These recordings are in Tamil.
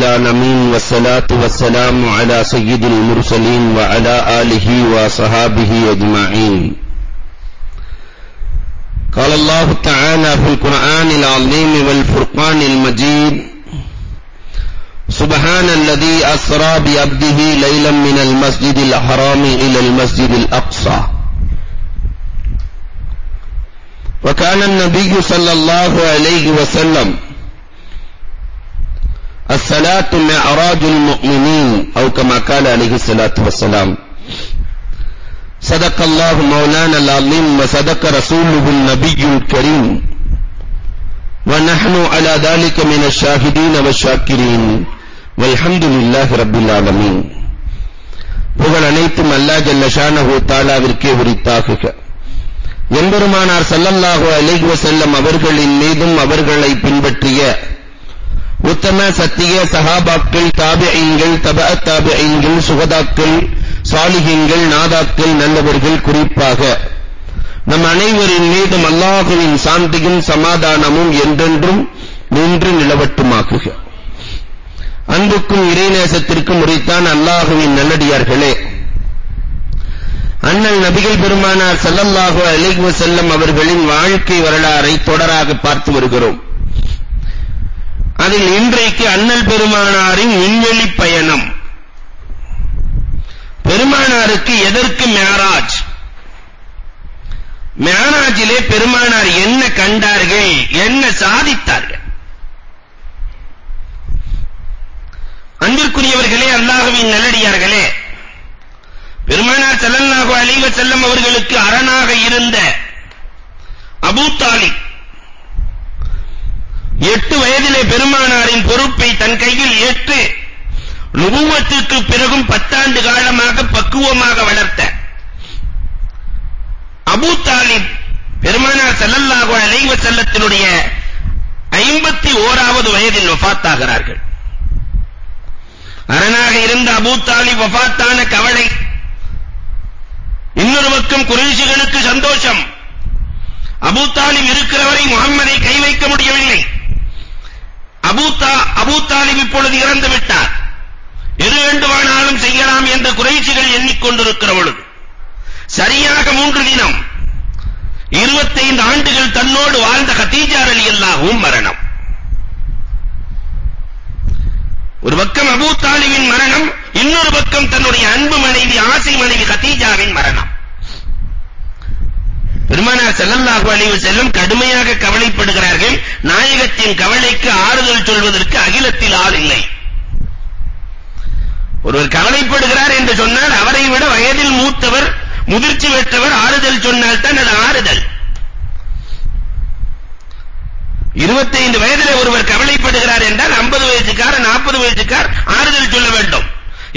العالمين والصلاة والسلام على سيد المرسلين وعلى آله وصحابه أجمعين. قال الله تعالى في القرآن العظيم والفرقان المجيد سبحان الذي أسرى بعبده ليلا من المسجد الحرام إلى المسجد الأقصى. وكان النبي صلى الله عليه وسلم الصلاة معراج المؤمنين أو كما قال عليه الصلاة والسلام صدق الله مولانا العظيم وصدق رسوله النبي الكريم ونحن على ذلك من الشاهدين والشاكرين والحمد لله رب العالمين புகழ் அனைத்தும் அல்லாஹ் ஜல்ல ஷானஹு தஆலாவிற்கே உரித்தாகுக எம்பெருமானார் ஸல்லல்லாஹு அலைஹி வஸல்லம் அவர்களின் மீதும் அவர்களை பின்பற்றிய உத்தம சத்திய சஹாபாக்கள் தாபியங்கள் தபஅ தாபியங்கள் சுகதாக்கள் சாலிகங்கள் நாதாக்கள் நல்லவர்கள் குறிப்பாக. நம் அனைவரின் மீதும் அல்லாஹுவின் சாந்தியும் சமாதானமும் என்றென்றும் நின்று நிலவட்டுமாக்குக. அன்புக்கும் இறைநேசத்திற்கும் உரைத்தான் அல்லாஹுவின் நல்லடியார்களே. அண்ணல் நபிகள் பெருமானார் ஸல்லல்லாஹு அலைஹி வஸல்லம் அவர்களின் வாழ்க்கை வரலாறை தொடராக பார்த்து வருகிறோம். அதில் இன்றைக்கு அண்ணல் பெருமானாரின் விண்வெளி பயணம். பெருமானாருக்கு எதற்கு மேராஜ்? மேராஜிலே பெருமானார் என்ன கண்டார்கள்? என்ன சாதித்தார்கள்? அன்பிற்குரியவர்களே அல்லாஹ்வின் நல்லடியார்களே பெருமானார் ஸல்லல்லாஹு அலைஹி வஸல்லம் அவர்களுக்கு அரணாக இருந்த அபூ தாலிப் எட்டு வயதிலே பெருமானாரின் பொறுப்பை தன் கையில் ஏற்று நுபுவத்திற்கு பிறகும் பத்தாண்டு காலமாக பக்குவமாக வளர்த்த. அபூ தாலிப் பெருமானார் ஸல்லல்லாஹு அலைஹி வஸல்லத்தினுடைய 51வது வயதில் வஃபாத்தாகிறார்கள் அரணாக இருந்த அபூ தாலிப் வஃபாத்தான கவலை இன்னொரு பக்கம் குறைஷிகளுக்கு சந்தோஷம். அபூ தாலிப் முகம்மதை கை வைக்க முடியவில்லை. அபூதா அபூதாலிப் இப்பொழுது இறந்து விட்டார். எது வேண்டுமானாலும் செய்யலாம் என்று குறைஷிகள் எண்ணிக்கொண்டிருக்கிற பொழுது சரியாக மூன்று தினம் 25 ஆண்டுகள் தன்னோடு வாழ்ந்த கதீஜா ரலியல்லாஹும் மரணம். ஒரு பக்கம் அபூ தாலிபின் மரணம் இன்னொரு பக்கம் தன்னுடைய அன்பு மனைவி ஆசை மனைவி கதீஜாவின் மரணம். பெருமானார் செல்லல்லாஹு அலைஹி வஸல்லம் கடுமையாக கவலைப்படுகிறார்கள். நாயகத்தின் கவலைக்கு ஆறுதல் சொல்வதற்கு அகிலத்தில் ஆள் இல்லை. ஒருவர் கவலைப்படுகிறார் என்று சொன்னால் அவரை விட வயதில் மூத்தவர் முதிர்ச்சி பெற்றவர் ஆறுதல் சொன்னால் தான் அது ஆறுதல். 25 வயதிலே ஒருவர் கவலைப்படுகிறார் என்றால் 50 வயசுக்கார 40 வயசுக்கார் ஆறுதல் சொல்ல வேண்டும்.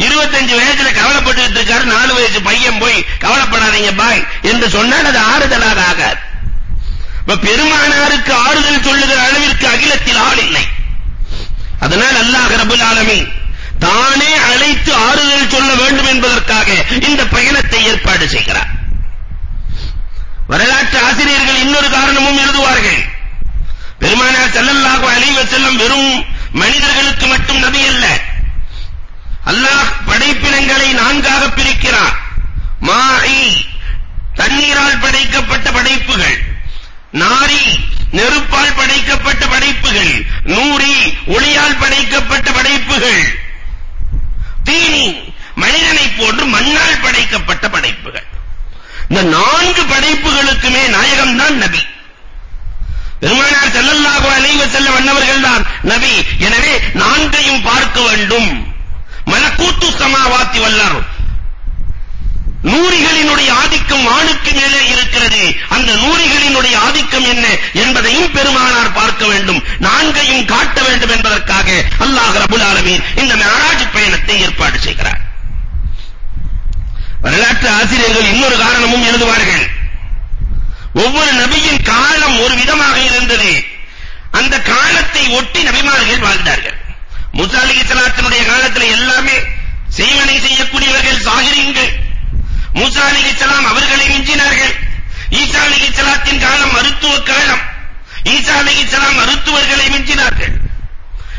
25 வயசுல கவலைப்பட்டுட்டு இருக்காரு நாலு வயசு பையன் போய் கவலைப்படாதீங்க பாய் என்று சொன்னால் அது ஆறுதலாக ஆகாது. இப்ப பெருமானாருக்கு ஆறுதல் சொல்லுகிற அளவிற்கு அகிலத்தில் ஆள் இல்லை. அதனால் அல்லாஹ் ரபுல் ஆலமீன் தானே அழைத்து ஆறுதல் சொல்ல வேண்டும் என்பதற்காக இந்த பயணத்தை ஏற்பாடு செய்கிறார். வரலாற்று ஆசிரியர்கள் இன்னொரு காரணமும் எழுதுவார்கள். பெருமானார் செல்லல்லாக அழிவ செல்லும் வெறும் மனிதர்களுக்கு மட்டும் நபி அல்ல. அல்லாஹ் படைப்பினங்களை நான்காக பிரிக்கிறார். மாஇ தண்ணீரால் படைக்கப்பட்ட படைப்புகள் நாரி நெருப்பால் படைக்கப்பட்ட படைப்புகள் நூரி ஒளியால் படைக்கப்பட்ட படைப்புகள் தீனி மனிதனை போன்று மண்ணால் படைக்கப்பட்ட படைப்புகள். இந்த நான்கு படைப்புகளுக்குமே நாயகம் தான் நபி. பெருமானார் செல்லல்லாக அலைஹி செல்ல வண்ணவர்கள் தான் நபி. எனவே நான்கையும் பார்க்க வேண்டும். மலக்கூத்து சமாவாத்தி வல்லார் நூறிகளினுடைய ஆதிக்கம் ஆணுக்கு மேலே இருக்கிறது. அந்த நூறிகளினுடைய ஆதிக்கம் என்ன என்பதையும் பெருமானார் பார்க்க வேண்டும். நான்கையும் காட்ட வேண்டும் என்பதற்காக அல்லாஹ் ரபுல் ஆலமீன் இந்த மிஅராஜ் பயணத்தை ஏற்பாடு செய்கிறார். வரலாற்று ஆசிரியர்கள் இன்னொரு காரணமும் எழுதுவார்கள். ஒவ்வொரு நபியின் காலம் ஒரு விதமாக இருந்தது. அந்த காலத்தை ஒட்டி நபிமார்கள் வாழ்ந்தார்கள். முசாலிகி சலாத்தினுடைய காலத்துல எல்லாமே செய்வனை செய்யக்கூடியவர்கள் சாகிரீன்கள். மூசா சலாம் அவர்களை மிஞ்சினார்கள். ஈசா சலாத்தின் காலம் மருத்துவ காலம். ஈசா சலாம் மருத்துவர்களை மிஞ்சினார்கள்.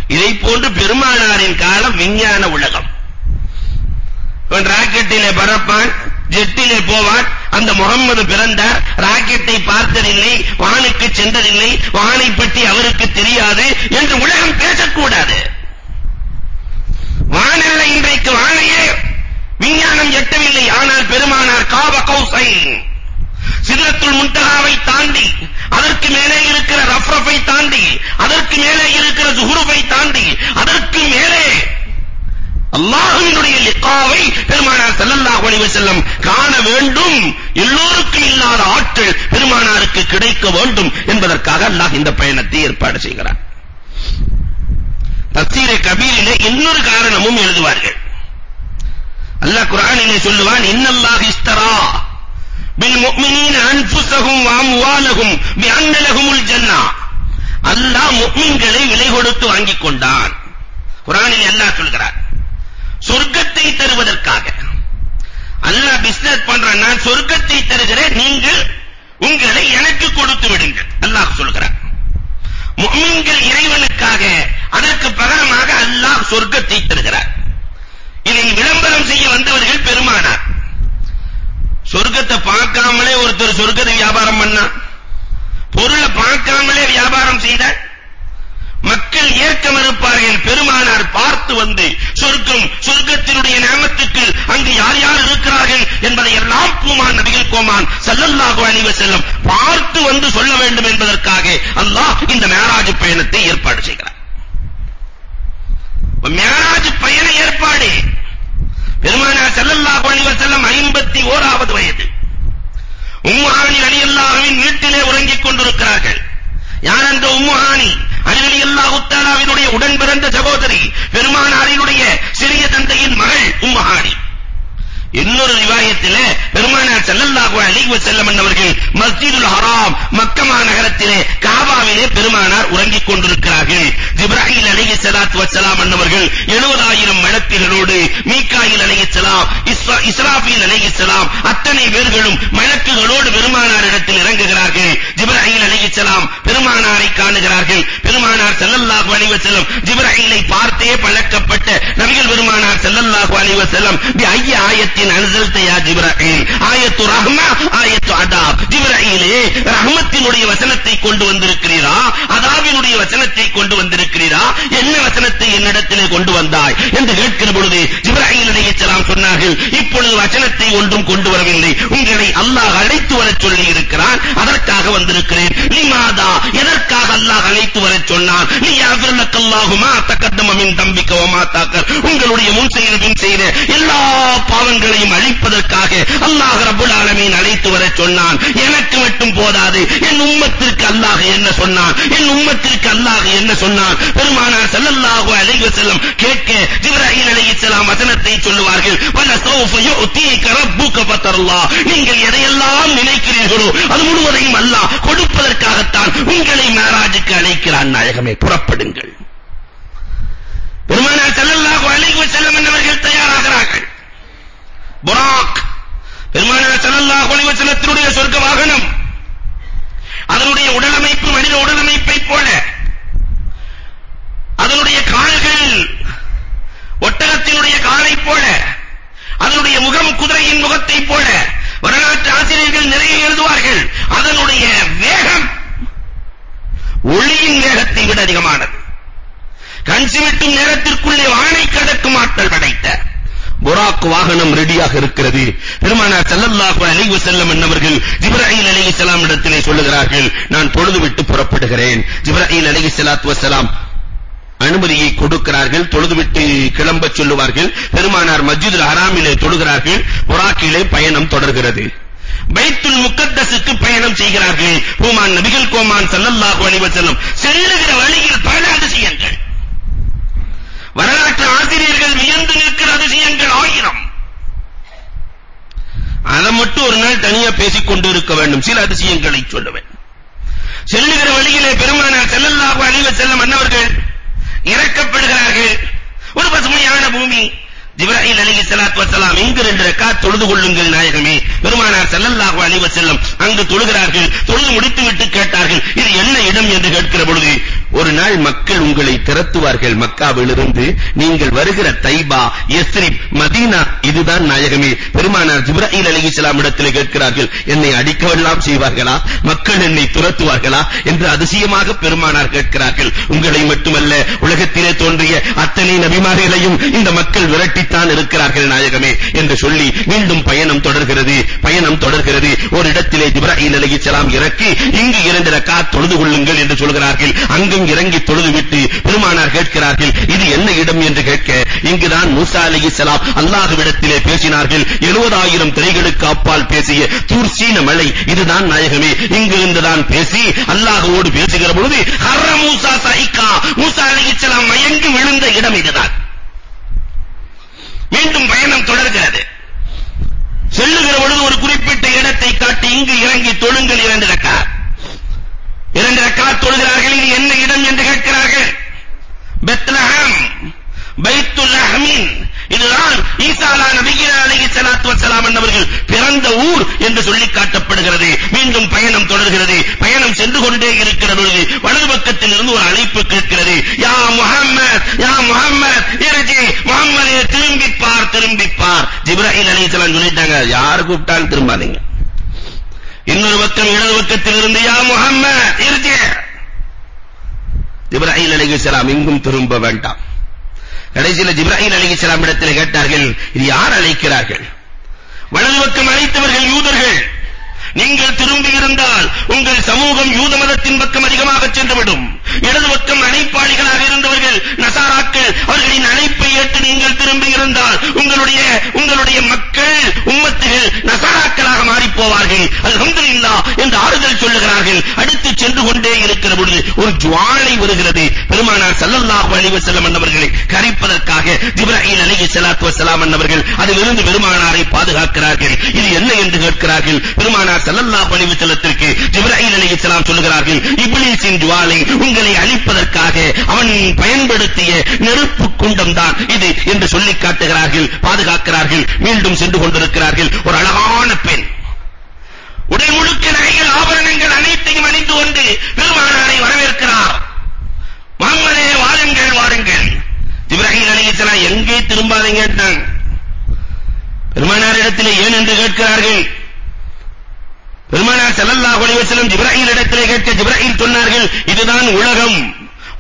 இதை போன்று பெருமானாரின் காலம் விஞ்ஞான உலகம். இவன் ராக்கெட்டிலே பறப்பான் ஜெட்டிலே போவான் அந்த முகம்மது பிறந்தார் ராக்கெட்டை பார்த்ததில்லை வானுக்கு சென்றதில்லை வானை பற்றி அவருக்கு தெரியாது என்று உலகம் பேசக்கூடாது. வானல்ல இன்றைக்கு வானையே விஞ்ஞானம் எட்டவில்லை ஆனால் பெருமானார் காப கௌசை. சிதறத்துல் முன்தகாவை தாண்டி அதற்கு மேலே இருக்கிற ரஃப்ரஃபை தாண்டி அதற்கு மேலே இருக்கிற ஜுஹுருஃபை தாண்டி அதற்கு மேலே அல்லாஹ்வினுடைய லிகாவை பெருமானார் ஸல்லல்லாஹு அலைஹி வஸல்லம் காண வேண்டும். எல்லோருக்கும் இல்லாத ஆற்றல் பெருமானாருக்கு கிடைக்க வேண்டும் என்பதற்காக அல்லாஹ் இந்த பயணத்தை ஏற்பாடு செய்கிறார் தஃசீரே கபீரிலே இன்னொரு காரணமும் எழுதுவார்கள். அல்லாஹ் குர்ஆனிலே சொல்லுவான் இன்னல்லாஹ் இஸ்தரா பில் முஃமினீன அன்ஃபுஸஹும் வ அம்வாலஹும் பிஅன்ன லஹுமுல் ஜன்னah அல்லாஹ் முஃமின்களை விலை கொடுத்து வாங்கிக் கொண்டான். குர்ஆனிலே அல்லாஹ் சொல்கிறார் சொர்க்கத்தை தருவதற்காக. அல்லாஹ் பிசினஸ் பண்றான் நான் சொர்க்கத்தை தருகிறேன் நீங்கள் உங்களை எனக்கு கொடுத்து விடுங்கள். அல்லாஹ் சொல்கிறார் முஃமின்கள் இறைவனுக்காக அதற்கு பகரமாக அல்லாஹ் சொர்க்கத்தை தருகிறார் இதை விளம்பரம் செய்ய வந்தவர்கள் பெருமானார். சொர்க்கத்தை பார்க்காமலே ஒருத்தர் சொர்க்கத்தை வியாபாரம் பண்ணா பொருளை பார்க்காமலே வியாபாரம் செய்தார் மக்கள் ஏற்க மறுப்பார்கள் பெருமானார் பார்த்து வந்து சொர்க்கம் அலைஹி பி ஐய ஆயத்தின் அன்சல்த என்ன சொன்னான்? பெருமானார் ஸல்லல்லாஹு அலைஹி வஸல்லம் கேட்க ஜிப்ராஹீல் அலைஹிஸ்ஸலாம் வசனத்தை சொல்லுவார்கள் வல சௌஃப யு'தீக ரப்புக ஃபதரல்லாஹ் நீங்கள் எதையெல்லாம் நினைக்கிறீர்களோ அது முழுவதையும் அல்லாஹ் கொடுப்பதற்காகத்தான் உங்களை மேராஜுக்கு அழைக்கிறான். நாயகமே புறப்படுங்கள். பெருமானார் ஸல்லல்லாஹு அலைஹி வஸல்லம் என்பவர்கள் தயாராகிறார்கள். புராக் பெருமானார் ஸல்லல்லாஹு அலைஹி வஸல்லத்தினுடைய சொர்க்க வாகனம் அதனுடைய உடலமைப்பு மனித உடலமைப்பை போல அதனுடைய கால்கள் ஒட்டகத்தினுடைய காலை போல அதனுடைய முகம் குதிரையின் முகத்தை போல வரலாற்று ஆசிரியர்கள் நிறைய எழுதுவார்கள். அதனுடைய வேகம் ஒளியின் வேகத்தை விட அதிகமானது. கஞ்சிவிட்டும் நேரத்திற்குள்ளே வானை கடக்கும் ஆற்றல் படைத்த புராக் வாகனம் ரெடியாக இருக்கிறது. பெருமானார் ஸல்லல்லாஹு அலைஹி வஸல்லம் என்பவர்கள் ஜிப்ராயில் அலைஹிஸ்ஸலாம் இடத்திலே சொல்லுகிறார்கள் நான் பொழுது விட்டு புறப்படுகிறேன். ஜிப்ராயில் அலைஹிஸ்ஸலாத்து வஸலாம் அனுமதியை கொடுக்கிறார்கள் தொழுதுவிட்டு கிளம்பச் சொல்லுவார்கள். பெருமானார் மஸ்ஜிதுல் ஹராமிலே தொழுகிறார்கள். புராக்கிலே பயணம் தொடர்கிறது. பைத்துல் முக்கத்தஸுக்கு பயணம் செய்கிறார்கள். பூமான் நபிகள் கோமான் ஸல்லல்லாஹு அலைஹி வஸல்லம். செல்லுகிற வழியில் பல அதிசயங்கள் வரலாற்று ஆசிரியர்கள் வியந்து நிற்கிற அதிசயங்கள் ஆயிரம். அதை மட்டும் ஒரு நாள் தனியா பேசிக் கொண்டு இருக்க வேண்டும். சில அதிசயங்களை சொல்லுவேன். செல்லுகிற வழியிலே பெருமானார் ஸல்லல்லாஹு அலைஹி வஸல்லம் அன்னவர்கள் இறக்கப்படுகிறார்கள். ஒரு பசுமையான பூமி. ஜிப்ராயில் அலைஹிஸ்ஸலாத்து வஸலாம் இங்கு ரெண்டு ரக்காத் தொழுது கொள்ளுங்கள் நாயகமே. பெருமானார் ஸல்லல்லாஹு அலைஹி வஸல்லம் அங்கு தொழுகிறார்கள் தொழுது முடித்துவிட்டு கேட்டார்கள் இது என்ன இடம் என்று கேட்கிற பொழுது ஒரு நாள் மக்கள் உங்களை திரத்துவார்கள் மக்காவிலிருந்து நீங்கள் வருகிற தைபா யஸ்ரிப் மதீனா இதுதான் நாயகமே. பெருமானார் ஜிப்ராயில் அலைஹிஸ்ஸலாம் இடத்திலே கேட்கிறார்கள் என்னை அடிக்கவெல்லாம் செய்வார்களா? மக்கள் என்னை துரத்துவார்களா? என்று அதிசயமாக பெருமானார் கேட்கிறார்கள். உங்களை மட்டுமல்ல உலகத்திலே தோன்றிய அத்தனை நபிமார்களையும் இந்த மக்கள் விரட்டித்தான் இருக்கிறார்கள் நாயகமே. என்று சொல்லி மீண்டும் பயணம் தொடர்கிறது. பயணம் தொடர்கிறது. ஒரு இடத்திலே ஜிப்ராயில் அலைஹிஸ்ஸலாம் இறக்கி இங்கு இரண்டு ரக்காத் தொழுது கொள்ளுங்கள் என்று சொல்கிறார்கள். அங்கும் இறங்கி தொழுதுவிட்டு பெருமானார் கேட்கிறார்கள் இது என்ன இடம் என்று கேட்க இங்குதான் மூசா அலைஹிஸ்ஸலாம் அல்லாஹ்விடத்திலே பேசினார்கள் 70000 திரைகளுக்கு அப்பால் பேசிய தூர்சீன மலை இதுதான் நாயகமே. இங்கு இருந்துதான் பேசி அல்லாஹ்வோடு பேசுகிற பொழுது ஹர்ர மூசா சைகா மூசா அலைஹிஸ்ஸலாம் மயங்கி விழுந்த இடம் இதுதான். மீண்டும் பயணம் தொடர்கிறது. செல்லுகிற பொழுது ஒரு குறிப்பிட்ட இடத்தை காட்டி இங்கு இறங்கி தொழுங்கள் இரண்டு ரக்காத். இரண்டு ரக்காத் தொழுகிறார்கள் இது என்ன இடம் என்று கேட்கிறார்கள். பெத்லஹம் பைத்துல் அஹ்மின் இதுதான் ஈசா நபிகள் அலைஹி ஸலாத்து வஸலாம் அவர்கள் பிறந்த ஊர் என்று சொல்லி காட்டப்படுகிறது. மீண்டும் பயணம் தொடர்கிறது. பயணம் சென்று கொண்டே இருக்கிற பொழுது வலது பக்கத்தில் இருந்து ஒரு அழைப்பு கேட்கிறது. யா முஹம்மத் யா முஹம்மத் இர்ஜி. முஹம்மதே திரும்பி பார் திரும்பி பார் ஜிப்ராயில் அலைஹிஸ்ஸலாம் சொல்லிட்டாங்க யார் கூப்பிட்டாலும் திரும்பாதீங்க. இன்னொரு பக்கம் இடது பக்கத்தில் இருந்து யா முஹம்மத் இர்ஜி இப்ராஹிம் அலைஹிஸ்ஸலாம் எங்கும் திரும்ப வேண்டாம். கடைசியில் ஜிப்ராஹிம் அலைஹிஸ்ஸலாம் இடத்தில் கேட்டார்கள் இது யார் அழைக்கிறார்கள்? வலது பக்கம் அழைத்தவர்கள் யூதர்கள். நீங்கள் திரும்பி இருந்தால் உங்கள் சமூகம் யூத மதத்தின் பக்கம் அதிகமாக சென்றுவிடும். இடது பக்கம் அழைப்பாளிகளாக இருந்தவர்கள் நசாராக்கள் அவர்களின் அழைப்பை ஏற்று நீங்கள் திரும்பி இருந்தால் உங்களுடைய உங்களுடைய மக்கள் உம்மத்துகள் நசாராக்களாக மாறி போவார்கள் அல்ஹம்துலில்லாஹ் என்று ஆறுதல் சொல்லுகிறார்கள். அடுத்து சென்று கொண்டே இருக்கிற பொழுது ஒரு ஜுவாலை வருகிறது. பெருமானார் ஸல்லல்லாஹு அலைஹி வஸல்லம் அன்னவர்களை கரைப்பதற்காக ஜிப்ராயில் அலைஹி ஸலாத்து வஸலாம் அன்னவர்கள் அதிலிருந்து பெருமானாரை பாதுகாக்கிறார்கள். இது என்ன என்று கேட்கிறார்கள்? பெருமானார் ஸல்லல்லாஹு அலைஹி வஸல்லத்திற்கு ஜிப்ராயில் அலைஹிஸ்ஸலாம் சொல்லுகிறார்கள் இப்லீஸின் ஜுவாலை உங்களை அழிப்பதற்காக அவன் பயன்படுத்திய நெருப்பு குண்டம் தான் இது என்று சொல்லி காட்டுகிறார்கள் பாதுகாக்கிறார்கள் மீண்டும் சென்று கொண்டிருக்கிறார்கள். ஒரு அழகான பெண். உடல் முழுக்க நகைகள் ஆபரணங்கள் அனைத்தையும் அணிந்து கொண்டு பெருமானாரை வரவேற்கிறார். வாங்களே வாருங்கள் வாருங்கள். இப்ராஹிம் அலைஹிஸ்ஸலாம் எங்கே திரும்பாதீங்கன்றாங்க பெருமானார் இடத்திலே ஏன் என்று கேட்கிறார்கள்? பெருமானார் ஸல்லல்லாஹு அலைஹி வஸல்லம் ஜிப்ராயில் இடத்திலே கேட்க ஜிப்ராயில் சொன்னார்கள் இதுதான் உலகம்.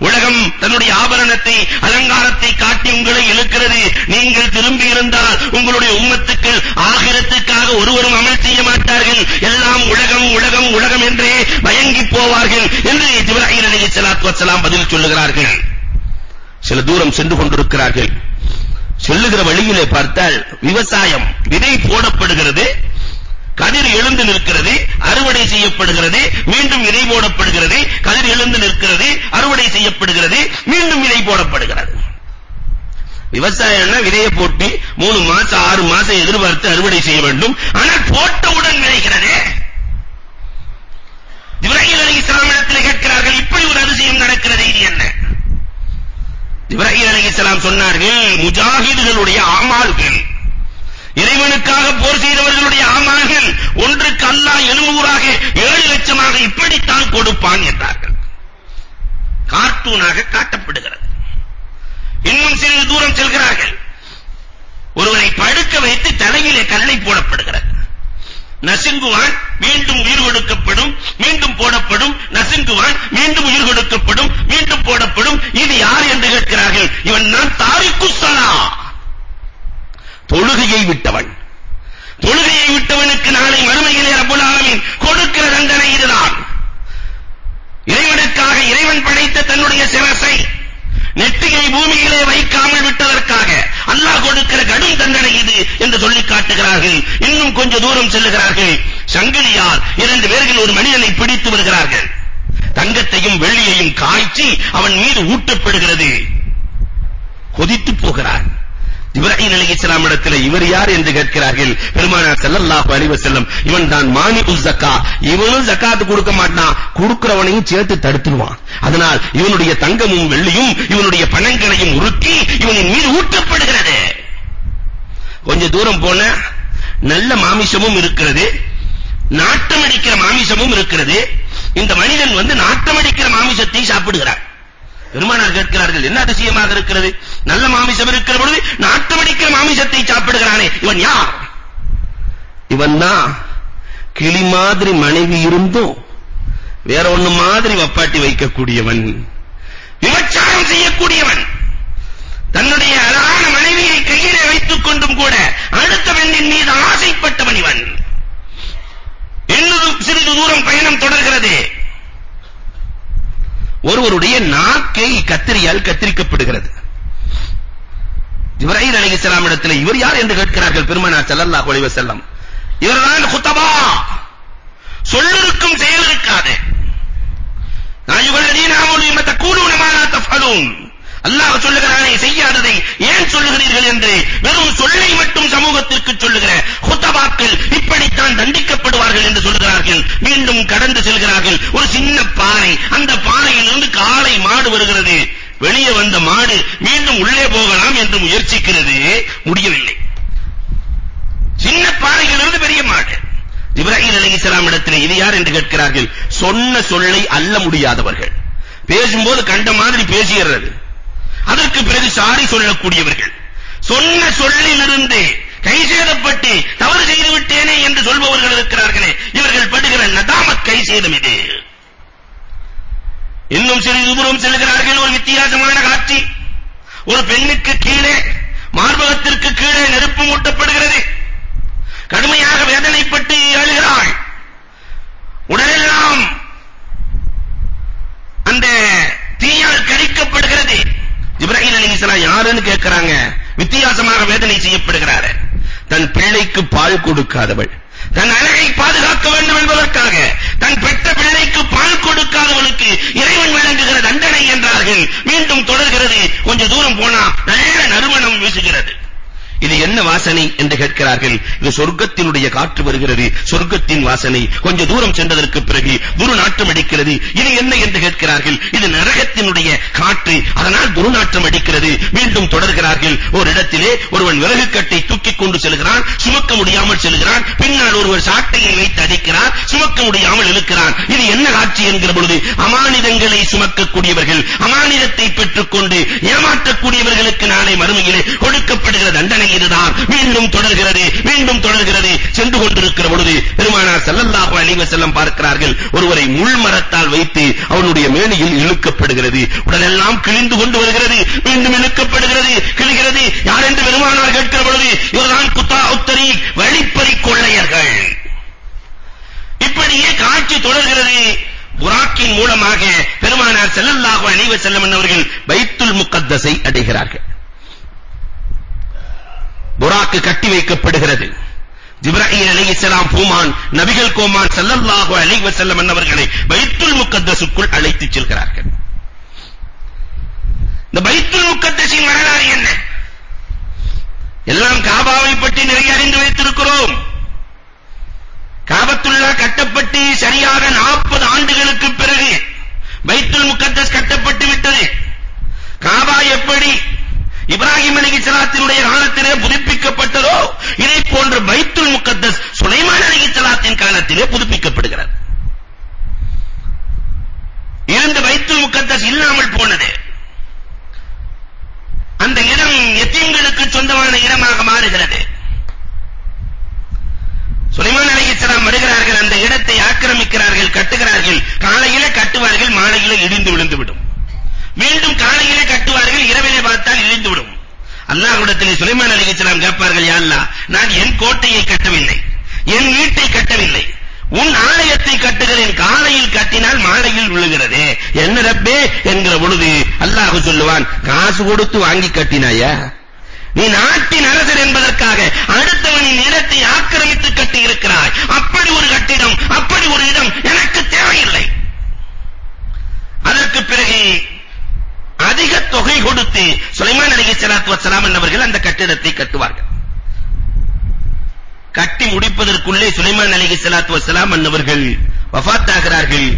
உலகம் தன்னுடைய ஆபரணத்தை அலங்காரத்தை காட்டி உங்களை இழுக்கிறது. நீங்கள் திரும்பி இருந்தால் உங்களுடைய உம்மத்துக்கு ஆகிரத்துக்காக ஒருவரும் அமல் செய்ய மாட்டார்கள். எல்லாம் உலகம் உலகம் உலகம் என்றே பயங்கி போவார்கள் என்று ஜிப்ராயில் அலைஹிஸ்ஸலாத்து வஸலாம் பதில் சொல்லுகிறார்கள். சில தூரம் சென்று கொண்டிருக்கிறார்கள். செல்லுகிற வழியிலே பார்த்தால் விவசாயம் விதை போடப்படுகிறது. கதிர் எழுந்து நிற்கிறது அறுவடை செய்யப்படுகிறது மீண்டும் விதை போடப்படுகிறது கதிர் எழுந்து நிற்கிறது அறுவடை செய்யப்படுகிறது மீண்டும் விதை போடப்படுகிறது. விவசாயம்னா விதையை போட்டு மூணு மாசம் ஆறு மாசம் எதிர்பார்த்து அறுவடை செய்ய வேண்டும். ஆனால் போட்டவுடன் விளைகிறது. இப்ராஹிம் அலைஹிஸ்ஸலாம் இடத்தில் கேட்கிறார்கள் இப்படி ஒரு அதிசயம் நடக்கிறது இது என்ன? இப்ராஹிம் அலைஹிஸ்ஸலாம் சொன்னார்கள் முஜாஹிதுகளுடைய ஆமால்கள். இறைவனுக்காக போர் செய்தவர்களுடைய ஆமாகள் ஒன்றுக்கு அல்லாஹ் 700ஆக 7 லட்சமாக இப்படித்தான் கொடுப்பான் என்றார்கள். கார்ட்டூனாக காட்டப்படுகிறது. இன்னும் சிறிது தூரம் செல்கிறார்கள். ஒருவரை படுக்க வைத்து தலையிலே கல்லை போடப்படுகிறது. நசுங்குவான் மீண்டும் உயிர் கொடுக்கப்படும் மீண்டும் போடப்படும் நசுங்குவான் மீண்டும் உயிர் கொடுக்கப்படும் மீண்டும் போடப்படும். இது யார் என்று கேட்கிறார்கள்? இவன் நான் தாரிக்கு ஸலா தொழுகையை விட்டவன். தொழுகையை விட்டவனுக்கு நாளை மறுமையிலே ரப்பல் ஆலமீன் கொடுக்கிற தண்டனை இதுதான். இறைவனுக்காக இறைவன் படைத்த தன்னுடைய சிரசை நெற்றியை பூமியிலே வைக்காமல் விட்டதற்காக அல்லாஹ் கொடுக்கிற கடும் தண்டனை இது என்று சொல்லி காட்டுகிறார்கள். இன்னும் கொஞ்ச தூரம் செல்லுகிறார்கள். சங்கிலியார் இரண்டு பேர்கள் ஒரு மனிதனை பிடித்து வருகிறார்கள். தங்கத்தையும் வெள்ளியையும் காய்ச்சி அவன் மீது ஊட்டப்படுகிறது. கொதித்து போகிறான். இப்ராஹிம் அலைஹிஸ்ஸலாம் இடத்தில் இவர் யார் என்று கேட்கிறார்கள்? பெருமானார் ஸல்லல்லாஹு அலைஹி வஸல்லம். இவன் தான் மானி உஸ்ஸகா இவனும் ஜகாத் கொடுக்க மாட்டான். கொடுக்கிறவனையும் சேர்த்து தடுத்துடுவான் அதனால் இவனுடைய தங்கமும் வெள்ளியும் இவனுடைய பணங்களையும் உருக்கி இவனின் மீது ஊற்றப்படுகிறது கொஞ்ச தூரம் போன நல்ல மாமிசமும் இருக்கிறது. நாட்டம் அடிக்கிற மாமிசமும் இருக்கிறது. இந்த மனிதன் வந்து நாட்டம் அடிக்கிற மாமிசத்தை சாப்பிடுகிறான். பெருமானார் கேட்கிறார்கள் என்ன அதிசயமாக இருக்கிறது? நல்ல மாமிசம் இருக்கிற பொழுது நாட்டமடிக்கிற மாமிசத்தை சாப்பிடுகிறானே இவன் யார்? இவன் தான் கிளி மாதிரி மனைவி இருந்தும் வேற ஒண்ணு மாதிரி வப்பாட்டி வைக்கக்கூடியவன் விபச்சாரம் செய்யக்கூடியவன். தன்னுடைய அழகான மனைவியை கையிலே வைத்துக் கொண்டும் கூட அடுத்த பெண்ணின் மீது ஆசைப்பட்டவன் இவன். இன்னொரு சிறிது தூரம் பயணம் தொடர்கிறது. ஒருவருடைய நாக்கை கத்திரியால் கத்திரிக்கப்படுகிறது. இப்ராஹிம் அலைஹிஸ்ஸலாம் இடத்தில் இவர் யார் என்று கேட்கிறார்கள் பெருமானார் ஸல்லல்லாஹு அலைஹி வஸல்லம். இவர்தான் குத்தபா. சொல்லிருக்கும் செயல் இருக்காது. நாயுகல்லதீன ஆமனு இம்ம மா லா தஃஅலூன். அல்லாஹ் சொல்லுகிறானே செய்யாததை ஏன் சொல்லுகிறீர்கள் என்று வெறும் சொல்லை மட்டும் சமூகத்திற்கு சொல்லுகிற குத்தபாக்கள் இப்படித்தான் தண்டிக்கப்படுவார்கள் என்று சொல்கிறார்கள் மீண்டும் கடந்து செல்கிறார்கள். ஒரு சின்ன பாறை அந்த பாறையிலிருந்து காளை மாடு வருகிறது. வெளியே வந்த மாடு மீண்டும் உள்ளே போகலாம் என்று முயற்சிக்கிறது. முடியவில்லை. சின்ன பாறையிலிருந்து பெரிய மாடு. இப்ராஹிம் அலைஹிஸ்ஸலாம் இடத்திலே இது யார் என்று கேட்கிறார்கள்? சொன்ன சொல்லை அல்ல முடியாதவர்கள். பேசும்போது கண்ட மாதிரி பேசிடுறது. அதற்கு பிறகு சாரி சொல்லக்கூடியவர்கள். சொன்ன சொல்லிலிருந்து கை சேதப்பட்டு தவறு செய்து விட்டேனே என்று சொல்பவர்கள் இருக்கிறார்களே இவர்கள் படுகிற நதாமத் கை சேதம் இது. இன்னும் சிறிது தூரம் செல்கிறார்கள் ஒரு வித்தியாசமான காட்சி. ஒரு பெண்ணுக்கு கீழே மார்பகத்திற்கு கீழே நெருப்பு மூட்டப்படுகிறது. கடுமையாக வேதனைப்பட்டு அழுகிறாள் உடலெல்லாம் அந்த தீயால் கடிக்கப்படுகிறது இப்ராஹிம் அலைஹிஸ்ஸலாம் யாருன்னு கேட்கறாங்க வித்தியாசமாக வேதனை செய்யப்படுகிறார். தன் பிள்ளைக்கு பால் கொடுக்காதவள். தன் அழகை பாதுகாக்க வேண்டும் என்பதற்காக தன் பெற்ற பிள்ளைக்கு பால் கொடுக்காதவளுக்கு இறைவன் வழங்குகிற தண்டனை என்றார்கள். மீண்டும் தொடர்கிறது. கொஞ்ச தூரம் போனா நல்ல நறுமணம் வீசுகிறது. இது என்ன வாசனை என்று கேட்கிறார்கள். இது சொர்க்கத்தினுடைய காற்று வருகிறது. சொர்க்கத்தின் வாசனை கொஞ்ச தூரம் சென்றதற்கு பிறகு துருநாற்றம் அடிக்கிறது. இது என்ன என்று கேட்கிறார்கள். இது நரகத்தினுடைய காற்று. அதனால் துருநாற்றம் அடிக்கிறது. மீண்டும் தொடர்கிறார்கள். ஒரு இடத்திலே ஒருவன் விறகு கட்டை தூக்கிக் கொண்டு செல்கிறான். சுமக்க முடியாமல் செல்கிறான். பின்னால் ஒருவர் சாட்டையை வைத்து அடிக்கிறார். சுமக்க முடியாமல் இழுக்கிறான் இது என்ன காட்சி என்கிற பொழுது அமானிதங்களை சுமக்கக்கூடியவர்கள் அமானிதத்தை பெற்றுக்கொண்டு ஏமாற்றக்கூடியவர்களுக்கு நாளை மறுமையிலே கொடுக்கப்படுகிற தண்டனை இதுதான் மீண்டும் தொடர்கிறது மீண்டும் தொடர்கிறது சென்று கொண்டிருக்கிற பொழுது பெருமானார் ஸல்லல்லாஹு அலைஹி வஸல்லம் பார்க்கிறார்கள். ஒருவரை முள் மரத்தால் வைத்து அவனுடைய மேனியில் இழுக்கப்படுகிறது. உடலெல்லாம் கிழிந்து கொண்டு வருகிறது. மீண்டும் இழுக்கப்படுகிறது. கிழிகிறது. யார் என்று பெருமானார் கேட்கிற பொழுது இவர்தான் குத்தா உத்தரி வழிப்பறி கொள்ளையர்கள். இப்படியே காட்சி தொடர்கிறது. புராக்கின் மூலமாக பெருமானார் ஸல்லல்லாஹு அலைஹி வஸல்லம் அவர்கள் பைத்துல் முகத்தஸை அடைகிறார்கள். புராக்கு கட்டி வைக்கப்படுகிறது. ஜிப்ராஹீம் அலைஹிஸ்ஸலாம் பூமான் நபிகள் கோமான் ஸல்லல்லாஹு அலைஹி வஸல்லம் அவர்களை பைத்துல் முக்கத்தஸுக்குள் அழைத்துச் செல்கிறார்கள். இந்த பைத்துல் முக்கத்தஸின் வரலாறு என்ன? எல்லாம் காபாவை பற்றி நிறைய அறிந்து வைத்திருக்கிறோம் காபத்துல்லா கட்டப்பட்டு சரியாக 40 ஆண்டுகளுக்கு பிறகு பைத்துல் முகத்தஸ் கட்டப்பட்டு விட்டது காபா எப்படி இப்ராஹிம் அலைஹிஸ்ஸலாத்தினுடைய காலத்திலே புதுப்பிக்கப்பட்டதோ இதை போன்ற பைத்துல் முகத்தஸ் சுலைமான் அலைஹிஸ்ஸலாத்தின் காலத்திலே புதுப்பிக்கப்படுகிறது இருந்த பைத்துல் முகத்தஸ் இல்லாமல் போனது அந்த இடம் எத்தீம்களுக்கு சொந்தமான இடமாக மாறுகிறது சுலைமான் அலைஹிஸ்ஸலாம் வருகிறார்கள் அந்த இடத்தை ஆக்கிரமிக்கிறார்கள் கட்டுகிறார்கள் காலையிலே கட்டுவார்கள் மாலையிலே இடிந்து விழுந்து விடும் மீண்டும் காலையிலே கட்டுவார்கள் இரவிலே பார்த்தால் இழிந்து விடும் அல்லாஹ்விடத்திலே சுலைமான் அலைஹிஸ்ஸலாம் கேட்பார்கள் யா அல்லாஹ் நான் என் கோட்டையை கட்டவில்லை என் வீட்டை கட்டவில்லை உன் ஆலயத்தை கட்டுகிறேன் காலையில் கட்டினால் மாலையில் விழுகிறது என்ன ரப்பே என்கிற பொழுது அல்லாஹ் சொல்லுவான் காசு கொடுத்து வாங்கி கட்டினாயா நீ நாட்டின் அரசர் என்பதற்காக அடுத்தவனின் இடத்தை ஆக்கிரமித்து கட்டி இருக்கிறாய் அப்படி ஒரு கட்டிடம் அப்படி ஒரு இடம் எனக்கு தேவையில்லை அதற்கு பிறகு அதிக தொகை கொடுத்து சுலைமான் அலைஹிஸ்ஸலாத்து வஸ்ஸலாம் என்பவர்கள் அந்த கட்டிடத்தை கட்டுவார்கள் கட்டி முடிப்பதற்குள்ளே சுலைமான் அலைஹிஸ்ஸலாத்து வஸலாம் அன்னவர்கள் வஃபாத் ஆகிறார்கள்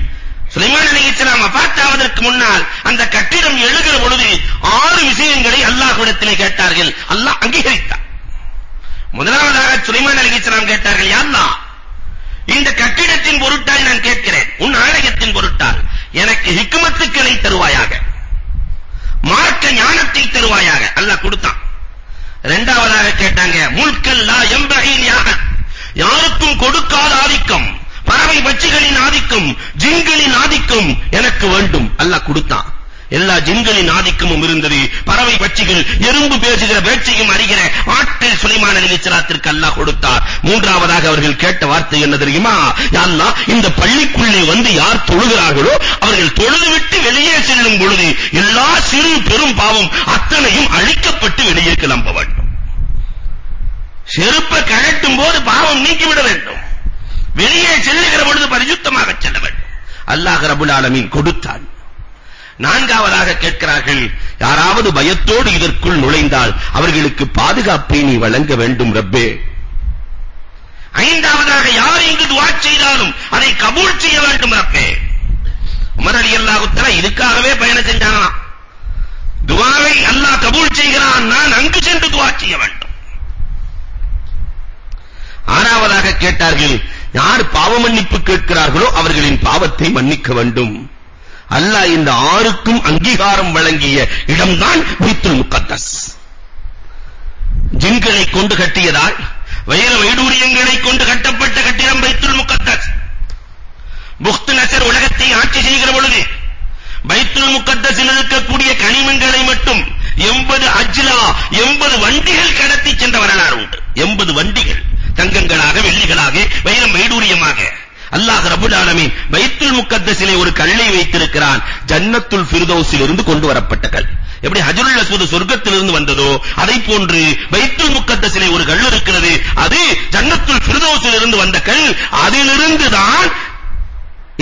சுலைமான் அலைஹிஸ்ஸலாம் வஃபாத் ஆவதற்கு முன்னால் அந்த கட்டிடம் எழுகிற பொழுது ஆறு விஷயங்களை அல்லாஹ்விடத்திலே கேட்டார்கள். அல்லாஹ் அங்கீகரித்தார். முதலாவதாக சுலைமான் அலைஹிஸ்ஸலாம் கேட்டார்கள் யா அல்லாஹ் இந்த கட்டிடத்தின் பொருட்டாய் நான் கேட்கிறேன். உன் ஆலயத்தின் பொருட்டால் எனக்கு ஹிக்மத்துக்களை தருவாயாக மார்க்க ஞானத்தை தருவாயாக. அல்லாஹ் கொடுத்தான். இரண்டாவதாக கேட்டாங்க முல்கல் லா யம்பஹில் யாஹத் யாருக்கும் கொடுக்காத ஆதிக்கம். பறவை பட்சிகளின் ஆதிக்கம் ஜின்களின் ஆதிக்கம் எனக்கு வேண்டும். அல்லாஹ் கொடுத்தான் எல்லா ஜின்களின் ஆதிக்கமும் இருந்தது. பறவை பட்சிகள் எறும்பு பேசுகிற பேச்சையும் அறிகிற ஆற்றல் சுலைமான் அலைஹிஸ்ஸலாத்திற்கு அல்லாஹ் கொடுத்தார் மூன்றாவதாக அவர்கள் கேட்ட வார்த்தை என்ன தெரியுமா? யா அல்லாஹ் இந்த பள்ளிக்குள்ளே வந்து யார் தொழுகிறார்களோ அவர்கள் தொழுதுவிட்டு வெளியே செல்லும் பொழுது எல்லா சிறு பெரும் பாவம் அத்தனையும் அழிக்கப்பட்டு வெளியே கிளம்ப வேண்டும். செருப்பை கழட்டும் போது பாவம் நீக்கிவிட வேண்டும். வெளியே செல்லுகிற பொழுது பரிசுத்தமாக செல்ல வேண்டும். அல்லாஹ் ரபுல் ஆலமீன் கொடுத்தான் நான்காவதாக கேட்கிறார்கள் யாராவது பயத்தோடு இதற்குள் நுழைந்தால் அவர்களுக்கு பாதுகாப்பை நீ வழங்க வேண்டும் ரப்பே. ஐந்தாவதாக யார் இங்கு துஆ செய்தாலும் அதை கபூல் செய்ய வேண்டும் ரப்பே. உமர் ரலியல்லாஹு தஆலா இதுக்காகவே பயணம் செஞ்சாங்களாம் துஆவை அல்லாஹ் கபூல் செய்கிறான். நான் அங்கு சென்று துஆ செய்ய வேண்டும். ஆறாவதாக கேட்டார்கள் யார் பாவ மன்னிப்பு கேட்கிறார்களோ அவர்களின் பாவத்தை மன்னிக்க வேண்டும். அல்லாஹ் இந்த ஆறுக்கும் அங்கீகாரம் வழங்கிய இடம்தான் பைத்துல் முகத்தஸ் ஜின்களை கொண்டு கட்டியதால் வைர வைடூரியங்களை கொண்டு கட்டப்பட்ட கட்டிடம் பைத்துல் முகத்தஸ் புக்த் நசர் உலகத்தை ஆட்சி செய்கிற பொழுது பைத்துல் முகத்தஸில் இருக்கக்கூடிய கனிமங்களை மட்டும் 80 அஜ்லா 80 வண்டிகள் கடத்தி சென்ற வரலாறு உண்டு. 80 வண்டிகள். தங்கங்களாக வெள்ளிகளாக வைரம் வைடூரியமாக. அல்லாஹ் ரப்பல் ஆலமீன் பைத்துல் முக்கத்தஸிலே ஒரு கல்லை வைத்திருக்கிறான். ஜன்னத்துல் ஃபிர்தௌஸிலிருந்து கொண்டு வரப்பட்ட கல். எப்படி ஹஜ்ருல் அஸ்வத் சொர்க்கத்திலிருந்து வந்ததோ அதை போன்று பைத்துல் முக்கத்தஸிலே ஒரு கல் இருக்கிறது. அது ஜன்னத்துல் ஃபிர்தௌஸிலிருந்து வந்த கல். அதிலிருந்து தான்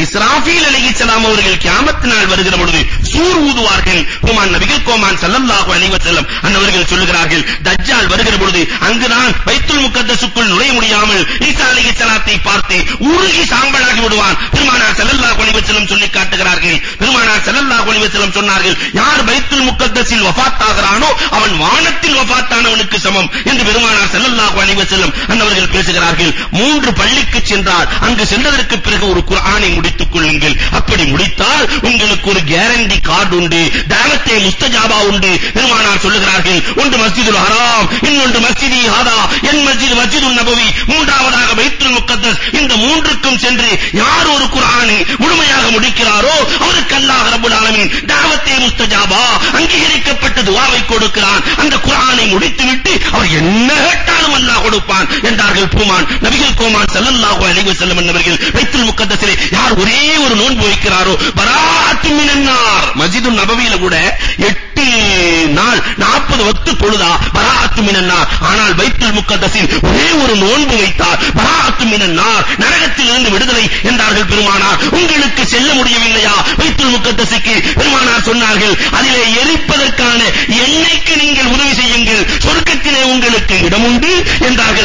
இஸ்ராஃபீல் அலைஹிஸ்ஸலாம் அவர்கள் கியாமத் நாள் வருகிற பொழுது சூர் ஊதுவார்கள். ஹுமான் நபிகள் கோமான் ஸல்லல்லாஹு அலைஹி வஸல்லம் அன்னவர்கள் சொல்லுகிறார்கள் தஜ்ஜால் வருகிற பொழுது அங்குதான் பைத்துல் முகத்தஸுக்குள் நுழைய முடியாமல் ஈசா அலைஹிஸ்ஸலாத்தை பார்த்து உருகி சாம்பலாகி விடுவான். பெருமானார் ஸல்லல்லாஹு அலைஹி வஸல்லம் சொல்லி காட்டுகிறார்கள். பெருமானார் ஸல்லல்லாஹு அலைஹி வஸல்லம் சொன்னார்கள் யார் பைத்துல் முக்கத்தஸில் வஃபாத் ஆகிறானோ அவன் வானத்தில் வஃபாத் ஆனவனுக்கு சமம். என்று பெருமானார் ஸல்லல்லாஹு அலைஹி வஸல்லம் அன்னவர்கள் பேசுகிறார்கள் மூன்று பள்ளிக்கு சென்றார் அங்கு சென்றதற்கு பிறகு ஒரு குர்ஆனை முடித்துக் கொள்ளுங்கள். அப்படி முடித்தால் உங்களுக்கு ஒரு கேரண்டி கார்டு உண்டு. தாவத்தே முஸ்தஜாபா உண்டு. பெருமானார் சொல்லுகிறார்கள் ஒன்று மஸ்ஜிதுல் ஹராம் இன்னொன்று மஸ்ஜிதி ஹாதா. என் மஸ்ஜித் மஸ்ஜிதுன் நபவி மூன்றாவதாக பைத்துல் முக்கத்தஸ். இந்த மூன்றுக்கும் சென்று யார் ஒரு குர்ஆனை முழுமையாக முடிக்கிறாரோ அவருக்கு அல்லாஹ் ரப்பல் ஆலமீன் தாவத்தே முஸ்தஜாபா அங்கீகரிக்கப்பட்ட துஆவை கொடுக்கிறான். அந்த குர்ஆனை முடித்துவிட்டு அவர் என்ன கேட்டாலும் அல்லாஹ் கொடுப்பான் என்றார்கள் பூமான் நபிகள் கோமான் ஸல்லல்லாஹு அலைஹி வஸல்லம் என்பவர்கள் பைத்துல் முக்கத்தஸிலே யார் ஒரே ஒரு நோன்பு வைக்கிறாரோ? பராத்து மினன்னார். மஜிது நபவியில கூட எட்டு நாள் 40 வக்து தொழுதா பராத்து மினன்னார். ஆனால் பைத்துல் முக்கத்தஸில் ஒரே ஒரு நோன்பு வைத்தார். பராத்து மினன்னார். நரகத்தில் இருந்து விடுதலை என்றார்கள் பெருமானார். உங்களுக்கு செல்ல முடியவில்லையா? பைத்துல் முக்கத்தஸுக்கு பெருமானார் சொன்னார்கள் அதிலே எரிப்பதற்கான எண்ணெய்க்கு நீங்கள் உதவி செய்யுங்கள். சொர்க்கத்திலே உங்களுக்கு இடம் உண்டு என்றார்கள்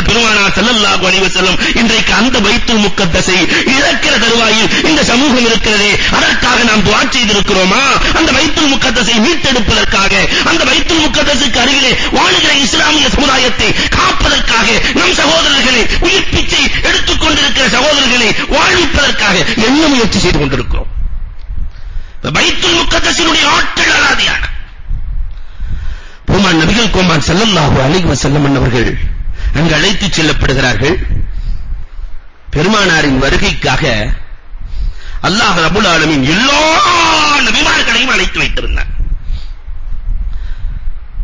அலைஹி வஸல்லம் இன்றைக்கு அந்த பைத்துல் முக்கத்தஸை இழக்கிற தருவாயில் இந்த சமூகம் இருக்கிறதே. அதற்காக நாம் துஆ செய்திருக்கிறோமா? அந்த பைத்துல் முக்கத்தஸை மீட்டெடுப்பதற்காக அந்த பைத்துல் முக்கத்தஸுக்கு அருகிலே வாழுகிற இஸ்லாமிய சமுதாயத்தை காப்பதற்காக நம் சகோதரர்களை உயிர் பிச்சை எடுத்துக் கொண்டிருக்கிற சகோதரர்களை வாழ்விப்பதற்காக என்ன முயற்சி செய்து கொண்டிருக்கிறோம்? பைத்துல் முக்கத்தஸினுடைய ஆற்றல் அலாதியான பூமான் நபிகள் கோமான் ஸல்லல்லாஹு அலைஹி வஸல்லம் அவர்கள் அங்கு அழைத்துச் செல்லப்படுகிறார்கள். பெருமானாரின் வருகைக்காக அல்லாஹ் ரபுல் ஆலமீன் எல்லா நபிமார்களையும் அழைத்து வைத்திருந்தார்.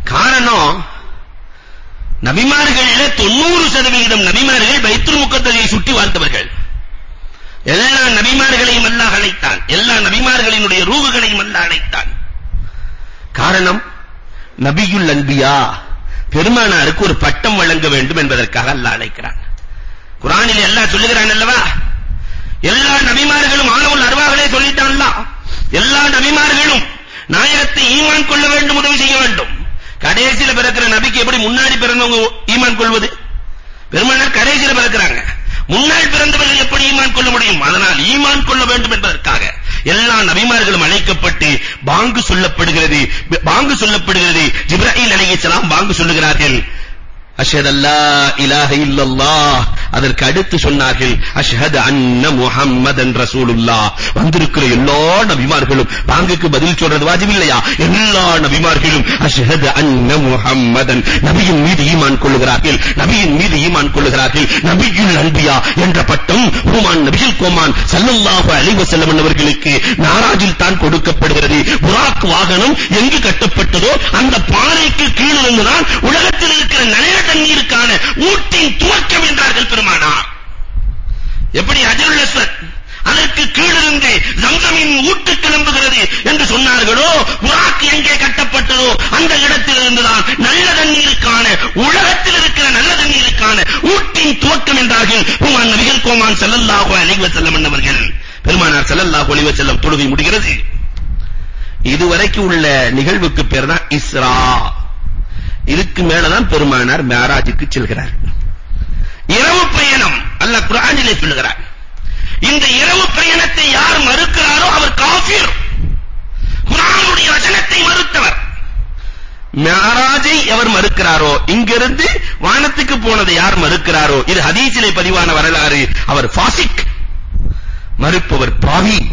காரணம் நபிமார்களிலே 90 சதவிகிதம் நபிமார்கள் பைத்துல் முகத்தஸை சுற்றி வாழ்ந்தவர்கள். எல்லா நபிமார்களையும் அல்லாஹ் அழைத்தான். எல்லா நபிமார்களினுடைய ரூகுகளையும் அல்லாஹ் அழைத்தான். காரணம் நபியுல் அன்பியா. பெருமானாருக்கு ஒரு பட்டம் வழங்க வேண்டும் என்பதற்காக அல்லாஹ் அழைக்கிறான். குர்ஆனில் அல்லாஹ் சொல்லுகிறான் அல்லவா? எல்லா நபிமார்களும் ஆனவுல் அருவாகளே சொல்லிட்டான்ல எல்லா நபிமார்களும் நாயகத்தை ஈமான் கொள்ள வேண்டும் உதவி செய்ய வேண்டும். கடைசியில பிறக்கிற நபிக்கு எப்படி முன்னாடி பிறந்தவங்க ஈமான் கொள்வது? பெருமானார் கடைசியில பிறக்கிறாங்க. முன்னால் பிறந்தவர்கள் எப்படி ஈமான் கொள்ள முடியும்? அதனால் ஈமான் கொள்ள வேண்டும் என்பதற்காக எல்லா நபிமார்களும் அழைக்கப்பட்டு பாங்கு சொல்லப்படுகிறது பாங்கு சொல்லப்படுகிறது. ஜிப்ராயில் அலைஹிஸ்ஸலாம் பாங்கு சொல்லுகிறார்கள் அஷ்ஹது அல்லா இலாஹ இல்லல்லாஹ். அதற்கு அடுத்து சொன்னார்கள் அஷ்ஹது அன்ன முஹம்மதன் ரசூலுல்லாஹ். வந்திருக்கிற எல்லா நபிமார்களும் பாங்குக்கு பதில் சொல்றது வாஜிப் இல்லையா எல்லா நபிமார்களும் அஷ்ஹது அன்ன முஹம்மதன். நபியின் மீது ஈமான் கொள்ளுகிறார்கள் நபியின் மீது ஈமான் கொள்ளுகிறார்கள். நபியுல் அன்பியா என்ற பட்டம் ஹுமான் நபிகள் கோமான் ஸல்லல்லாஹு அலைஹி வஸல்லம் அவர்களுக்கு நாராஜில் தான் கொடுக்கப்படுகிறது. புராக் வாகனம் எங்கு கட்டப்பட்டதோ அந்த பாறைக்கு கீழிருந்து தான் உலகத்தில் இருக்கிற நல்ல தண்ணீருக்கான ஊட்டின் துவக்கம் என்றார்கள் பெருமானார். எப்படி அஜருல் அஸ்வத் அதற்கு கீழிருந்து ஜம்சமின் ஊட்டு கிளம்புகிறது என்று சொன்னார்களோ? புராக் எங்கே கட்டப்பட்டதோ அந்த இடத்தில் இருந்துதான் நல்ல தண்ணீருக்கான உலகத்தில் இருக்கிற நல்ல தண்ணீருக்கான ஊட்டின் துவக்கம் என்றார்கள் ஹுமான் நபிகள் கோமான் ஸல்லல்லாஹு அலைஹி வஸல்லம் என்பவர்கள். பெருமானார் ஸல்லல்லாஹு அலைஹி வஸல்லம் தொழுகை முடிகிறது. இதுவரைக்கும் உள்ள நிகழ்வுக்கு பேர் தான் இஸ்ரா. இதுக்கு மேலதான் பெருமானார் மேராஜுக்கு செல்கிறார். இரவு பயணம் அல்ல குரானிலே சொல்லுகிறார். இந்த இரவு பயணத்தை யார் மறுக்கிறாரோ அவர் காஃபிர். குரானுடைய வசனத்தை மறுத்தவர். மேராஜை எவர் மறுக்கிறாரோ? இங்கிருந்து வானத்துக்கு போனதை யார் மறுக்கிறாரோ? இது ஹதீஸிலே பதிவான வரலாறு. அவர் ஃபாசிக். மறுப்பவர் பாவி.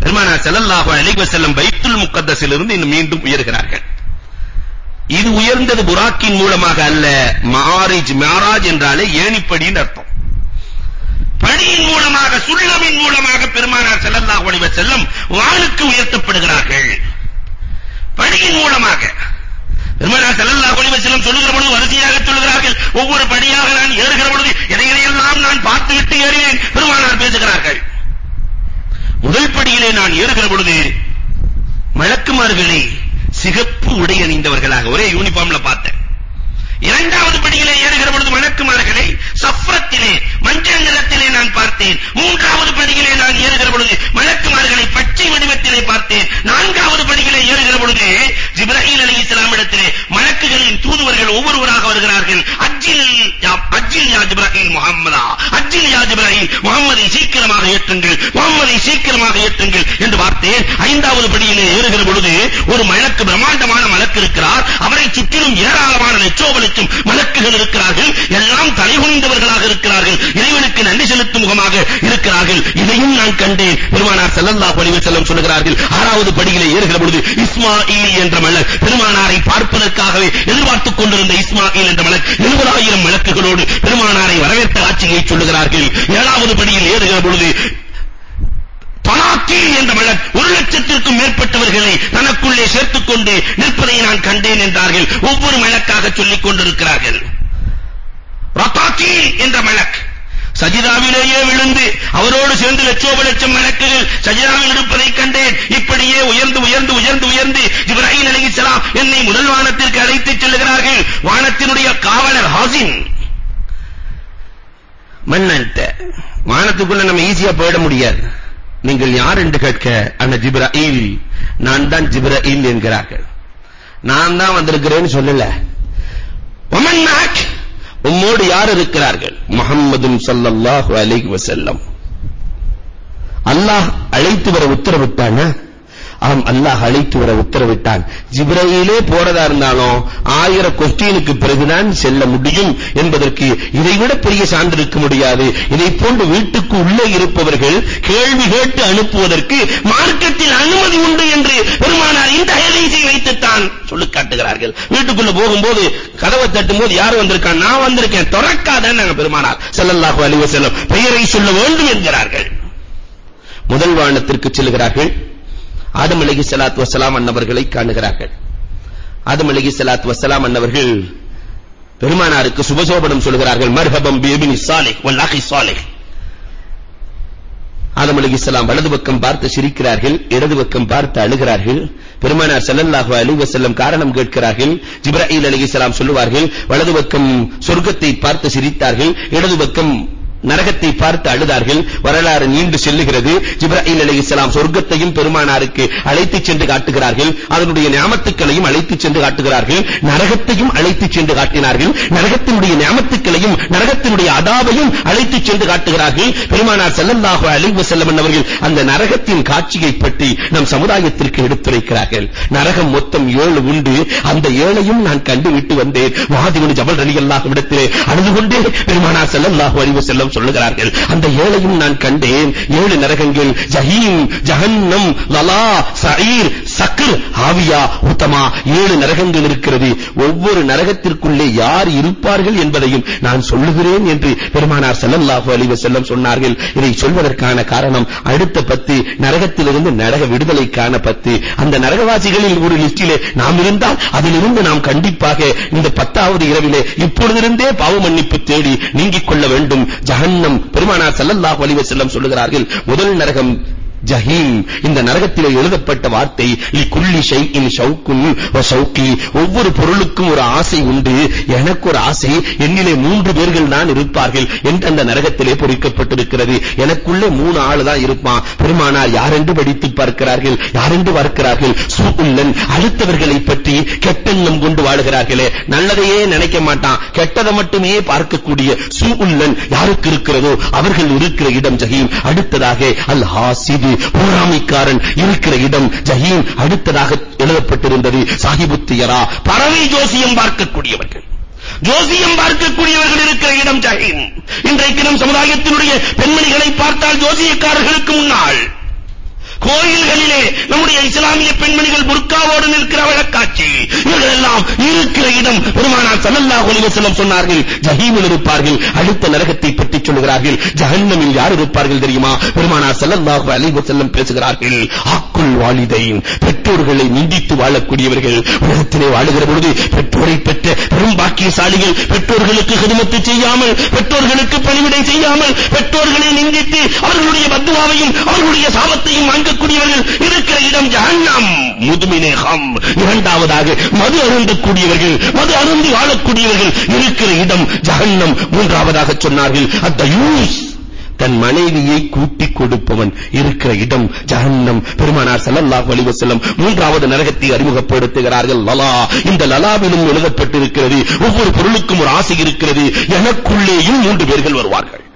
பெருமானார் ஸல்லல்லாஹு அலைஹி வஸல்லம் பைத்துல் முக்கத்தசிலிருந்து இன்னும் மீண்டும் உயர்கிறார்கள். இது உயர்ந்தது புராக்கின் மூலமாக அல்ல மாரிஜ் மாராஜ் என்றாலே ஏணிப்படின்னு அர்த்தம். படியின் மூலமாக சுள்ளமின் மூலமாக பெருமானார் ஸல்லல்லாஹு அலைஹி வஸல்லம் வானுக்கு உயர்த்தப்படுகிறார்கள். படியின் மூலமாக. பெருமானார் ஸல்லல்லாஹு அலைஹி வஸல்லம் சொல்லுகிற பொழுது வரிசையாக சொல்லுகிறார்கள். ஒவ்வொரு படியாக நான் ஏறுகிற பொழுது எதையெல்லாம் நான் பார்த்துவிட்டு ஏறினேன்? பெருமானார் பேசுகிறார்கள். முதல் படியிலே நான் ஏறுகிற பொழுது மலக்குமார்களே சிகப்பு உடை அணிந்தவர்களாக. ஒரே யூனிஃபார்ம்ல பார்த்தேன். இரண்டாவது படியிலே ஏறுகிற பொழுது மலக்குமார்களை சஃப்ரத்திலே மஞ்சள் நிறத்திலே நான் பார்த்தேன். மூன்றாவது படியிலே நான் ஏறுகிற பொழுது மலக்குமார்களை பச்சை வடிவத்திலே பார்த்தேன். நான்காவது படியிலே ஏறுகிற பொழுது ஜிப்ராஹீல் அலைஹிஸ்ஸலாம் இடத்திலே மலக்குகளின் தூதுவர்கள் ஒவ்வொருவராக வருகிறார்கள். அஜ்ஜில் யா அஜ்ஜில் யா ஜிப்ராஹீல் முஹம்மதா அஜ்ஜில் யா ஜிப்ராஹீல் முஹம்மதை சீக்கிரமாக ஏற்றுங்கள் முஹம்மதை சீக்கிரமாக ஏற்றுங்கள் என்று பார்த்தேன். ஐந்தாவது படியிலே ஏறுகிற பொழுது ஒரு மலக்கு பிரம்மாண்டமான மலக்கு இருக்கிறார். அவரை சுற்றிலும் ஏராளமான லட்சோப லட்சம் மலக்குகள் இருக்கிறார்கள். எல்லாம் தலைகுனிந்தவர்களாக இருக்கிறார்கள். இறைவனுக்கு நன்றி செலுத்தும் முகமாக இருக்கிறார்கள். இதையும் நான் கண்டேன். பெருமானார் ஸல்லல்லாஹு அலைஹி வஸல்லம் சொல்கிறார்கள் ஆறாவது படியிலே ஏறுகிற பொழுது இஸ்மாயில் என்ற மலக் பெருமானாரை பார்ப்பதற்காகவே எதிர்பார்த்துக் கொண்டிருந்த இஸ்மாயில் என்ற மலக் 70000 மலக்குகளோடு பெருமானாரை வரவேற்ற காட்சியை சொல்லுகிறார்கள். ஏழாவது படியில் ஏறுகிற பொழுது தனாக்கி என்ற மலக் ஒரு லட்சத்திற்கும் மேற்பட்டவர்களை தனக்குள்ளே சேர்த்துக் கொண்டு நிற்பதை நான் கண்டேன் என்றார்கள். ஒவ்வொரு மலக்காக சொல்லிக் கொண்டிருக்கிறார்கள். ரத்தாக்கீல் என்ற மலக் சஜிதாவிலேயே விழுந்து அவரோடு சேர்ந்து லட்சோப லட்சம் மலக்குகள் சஜிதாவில் இருப்பதைக் கண்டேன். இப்படியே உயர்ந்து உயர்ந்து உயர்ந்து உயர்ந்து இப்ராஹிம் அலைஹிஸ்ஸலாம் என்னை முதல் வானத்திற்கு அழைத்துச் செல்கிறார்கள் வானத்தினுடைய காவலர் ஹாசின் மன்னன்ட்ட வானத்துக்குள்ள நம்ம ஈஸியா போயிட முடியாது. நீங்கள் யார் என்று கேட்க அந்த ஜிப்ராயில் நான் தான் ஜிப்ராயில் என்கிறார்கள். நான் தான் வந்திருக்கிறேன்னு சொல்லல. ஒமன் மாக் உம்மோடு யார் இருக்கிறார்கள்? முஹம்மதும் சல்லல்லாஹு அலைஹி வஸல்லம். அல்லாஹ் அழைத்து வர உத்தரவிட்டானா? ஆம் அல்லாஹ் அழைத்து வர உத்தரவிட்டான். ஜிப்ரீலே போறதா இருந்தாலும் ஆயிரம் கொஸ்டினுக்கு பிறகுதான் செல்ல முடியும் என்பதற்கு இதைவிட பெரிய சான்று இருக்க முடியாது. இதை போன்று வீட்டுக்கு உள்ளே இருப்பவர்கள் கேள்வி கேட்டு அனுப்புவதற்கு மார்க்கத்தில் அனுமதி உண்டு என்று பெருமானார் இந்த ஹதீஸை வைத்துத்தான் சொல்லி காட்டுகிறார்கள். வீட்டுக்குள்ள போகும்போது கதவை தட்டும்போது யார் வந்திருக்கான் நான் வந்திருக்கேன். திறக்காதன்னு நாங்க பெருமானார் ஸல்லல்லாஹு அலைஹி வஸல்லம் பெயரை சொல்ல வேண்டும் என்கிறார்கள். முதல் வானத்திற்கு செல்கிறார்கள். ஆதம் அலைஹிஸ்ஸலாத்து வசலாம் அன்னவர்களை காணுகிறார்கள். ஆதம் அலைஹிஸ்ஸலாத்து வசலாம் அன்னவர்கள் பெருமானாருக்கு சுபசோபனம் சொல்கிறார்கள் மர்ஹபம் பேபினி இப்னி சாலிஹ் வல் அகி சாலிஹ் ஆதம் அலைஹிஸ்ஸலாம் வலது பக்கம் பார்த்து சிரிக்கிறார்கள் இடது பக்கம் பார்த்து அழுகிறார்கள். பெருமானார் ஸல்லல்லாஹு அலைஹி வஸல்லம் காரணம் கேட்கிறார்கள். ஜிப்ராயில் அலைஹிஸ்ஸலாம் சொல்லுவார்கள் வலது பக்கம் சொர்க்கத்தை பார்த்து சிரித்தார்கள் இடது பக்கம் நரகத்தை பார்த்து அழுதார்கள். வரலாறு நீண்டு செல்லுகிறது. ஜிப்ராயில் அலைஹிஸ்ஸலாம் சொர்க்கத்தையும் பெருமானாருக்கு அழைத்துச் சென்று காட்டுகிறார்கள். அதனுடைய நியாமத்துக்களையும் அழைத்து சென்று காட்டுகிறார்கள். நரகத்தையும் அழைத்து சென்று காட்டினார்கள். நரகத்தினுடைய நியாமத்துக்களையும் நரகத்தினுடைய அதாவையும் அழைத்து சென்று காட்டுகிறார்கள். பெருமானார் ஸல்லல்லாஹு அலைஹி வஸல்லம் அவர்கள் அந்த நரகத்தின் காட்சியை பற்றி நம் சமுதாயத்திற்கு எடுத்துரைக்கிறார்கள். நரகம் மொத்தம் ஏழு உண்டு. அந்த ஏழையும் நான் கண்டு விட்டு வந்தேன். வாதிபுன் ஜபல் ரலியல்லாஹு இடத்திலே அழுது கொண்டே பெருமானார் ஸல்லல்லாஹு அலைஹி வஸல்லம் சொல்லுகிறார்கள். அந்த ஏழையும் நான் கண்டேன். ஏழு நரகங்கள் ஜஹீம் ஜஹன்னம் லலா சயீர் சக்கர் ஆவியா உத்தமா. ஏழு நரகங்கள் இருக்கிறது. ஒவ்வொரு நரகத்திற்குள்ளே யார் இருப்பார்கள் என்பதையும் நான் சொல்லுகிறேன் என்று பெருமானார் செல்லல்லாஹு அலிவ செல்லம் சொன்னார்கள். இதை சொல்வதற்கான காரணம் அடுத்த பத்து நரகத்திலிருந்து நரக விடுதலைக்கான பத்து. அந்த நரகவாசிகளில் ஒரு லிஸ்டிலே நாம் இருந்தால் அதிலிருந்து நாம் கண்டிப்பாக இந்த பத்தாவது இரவிலே இப்பொழுதிருந்தே பாவ மன்னிப்பு தேடி நீங்கிக் கொள்ள வேண்டும். ஜஹன்னம் பெருமானார் ஸல்லல்லாஹு அலைஹி வஸல்லம் சொல்லுகிறார்கள் முதல் நரகம் ஜஹீம். இந்த நரகத்திலே எழுதப்பட்ட வார்த்தை லிகுல்லி ஷைஇன் ஷௌக்குன் வ ஷௌகி ஒவ்வொரு பொருளுக்கும் ஒரு ஆசை உண்டு. எனக்கு ஒரு ஆசை என்னிலே மூன்று பேர்கள் தான் இருப்பார்கள் என்று அந்த நரகத்திலே பொறிக்கப்பட்டிருக்கிறது. எனக்குள்ளே மூணு ஆளு தான் இருப்பான். பெருமானார் யாரென்று படித்து பார்க்கிறார்கள்? யாரென்று பார்க்கிறார்கள் சூஉல்லன் அடுத்தவர்களை பற்றி கெட்டெண்ணம் கொண்டு வாழுகிறார்களே. நல்லதையே நினைக்க மாட்டான். கெட்டதை மட்டுமே பார்க்கக்கூடிய சூஉல்லன் யாருக்கு இருக்கிறதோ அவர்கள் இருக்கிற இடம் ஜஹீம். அடுத்ததாக அல் ஹாசிது பொறாமைக்காரன் இருக்கிற இடம் ஜஹீம் அடுத்ததாக எழுதப்பட்டிருந்தது சாஹிபுத்தியரா. பறவை ஜோசியம் பார்க்கக்கூடியவர்கள். ஜோசியம் பார்க்கக்கூடியவர்கள் இருக்கிற இடம் ஜஹீம். இன்றைக்கு நம் சமுதாயத்தினுடைய பெண்மணிகளை பார்த்தால் ஜோசியக்காரர்களுக்கு முன்னால் கோயில்களிலே நம்முடைய இஸ்லாமிய பெண்மணிகள் புர்காவோடு நிற்கிற வழக்காட்சி. இவர்களெல்லாம் இருக்கிற இடம் பெருமானார் ஸல்லல்லாஹு அலைஹி வஸல்லம் சொன்னார்கள் ஜஹீமில் இருப்பார்கள் அடுத்த நரகத்தை பற்றி சொல்லுகிறார்கள் ஜஹன்னமில் யார் இருப்பார்கள் தெரியுமா? பெருமானார் ஸல்லல்லாஹு அலைஹி வஸல்லம் பேசுகிறார்கள் ஆக்குல் வாலிதைன் பெற்றோர்களை நிந்தித்து வாழக்கூடியவர்கள் உலகத்திலே வாழுகிற பொழுது பெற்றோரை பெற்ற பெரும் பாக்கியசாலிகள் பெற்றோர்களுக்கு ஹிதமத்து செய்யாமல் பெற்றோர்களுக்கு பணிவிடை செய்யாமல் பெற்றோர்களை நிந்தித்து அவர்களுடைய பத்துவாவையும் அவர்களுடைய சாபத்தையும் வாங்க அருந்தக்கூடியவர்கள் இருக்கிற இடம் ஜஹன்னம். முதுமினே ஹம். இரண்டாவதாக மது அருந்தக்கூடியவர்கள் மது அருந்தி வாழக்கூடியவர்கள் இருக்கிற இடம் ஜஹன்னம். மூன்றாவதாக சொன்னார்கள் அத்தயூஸ். தன் மனைவியை கூட்டிக் கொடுப்பவன் இருக்கிற இடம் ஜஹன்னம். பெருமானார் ஸல்லல்லாஹு அலைஹி வஸல்லம் மூன்றாவது நரகத்தை அறிமுகப்படுத்துகிறார்கள். லலா. இந்த லலாவிலும் எழுதப்பட்டிருக்கிறது ஒவ்வொரு பொருளுக்கும் ஒரு ஆசை இருக்கிறது. எனக்குள்ளேயும் மூன்று பேர்கள் வருவார்கள்.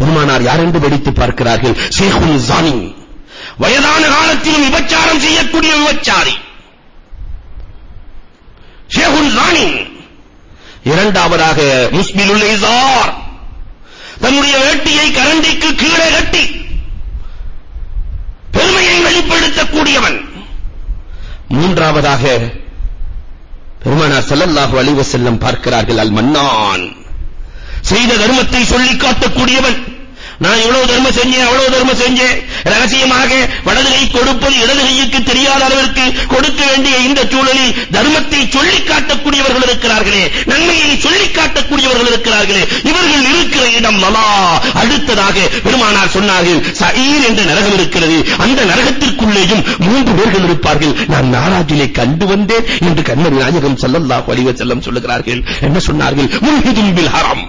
பெருமானார் யார் என்று வெடித்து பார்க்கிறார்கள்? ஷேகுன் ஜானி. வயதான காலத்திலும் விபச்சாரம் செய்யக்கூடிய விபச்சாரி. ஷேகுன் ஜானி. இரண்டாவதாக முஸ்பிலுல் இசார். தன்னுடைய வேட்டியை கரண்டிக்கு கீழே கட்டி பெருமையை வெளிப்படுத்தக்கூடியவன். மூன்றாவதாக பெருமானார் ஸல்லல்லாஹு அலைஹி வஸல்லம் பார்க்கிறார்கள் அல் மன்னான். செய்த தர்மத்தை சொல்லி காட்டக்கூடியவன். நான் இவ்வளவு தர்மம் செஞ்சேன் அவ்வளவு தர்மம் செஞ்சேன். ரகசியமாக வலது கை கொடுப்பது இடது கைக்கு தெரியாத அளவிற்கு கொடுக்க வேண்டிய இந்த சூழலில் தர்மத்தை சொல்லி காட்டக்கூடியவர்கள் இருக்கிறார்களே நன்மையை சொல்லி காட்டக்கூடியவர்கள் இருக்கிறார்களே இவர்கள் இருக்கிற இடம் லலா அடுத்ததாக பெருமானார் சொன்னார்கள் சயீர் என்ற நரகம் இருக்கிறது. அந்த நரகத்திற்குள்ளேயும் மூன்று பேர்கள் இருப்பார்கள். நான் நாராஜிலே கண்டு வந்தேன் என்று கண்ணர் நாயகம் ஸல்லல்லாஹு அலைஹி வஸல்லம் சொல்லுகிறார்கள். என்ன சொன்னார்கள்? முல்ஹிதும் பில் ஹரம்.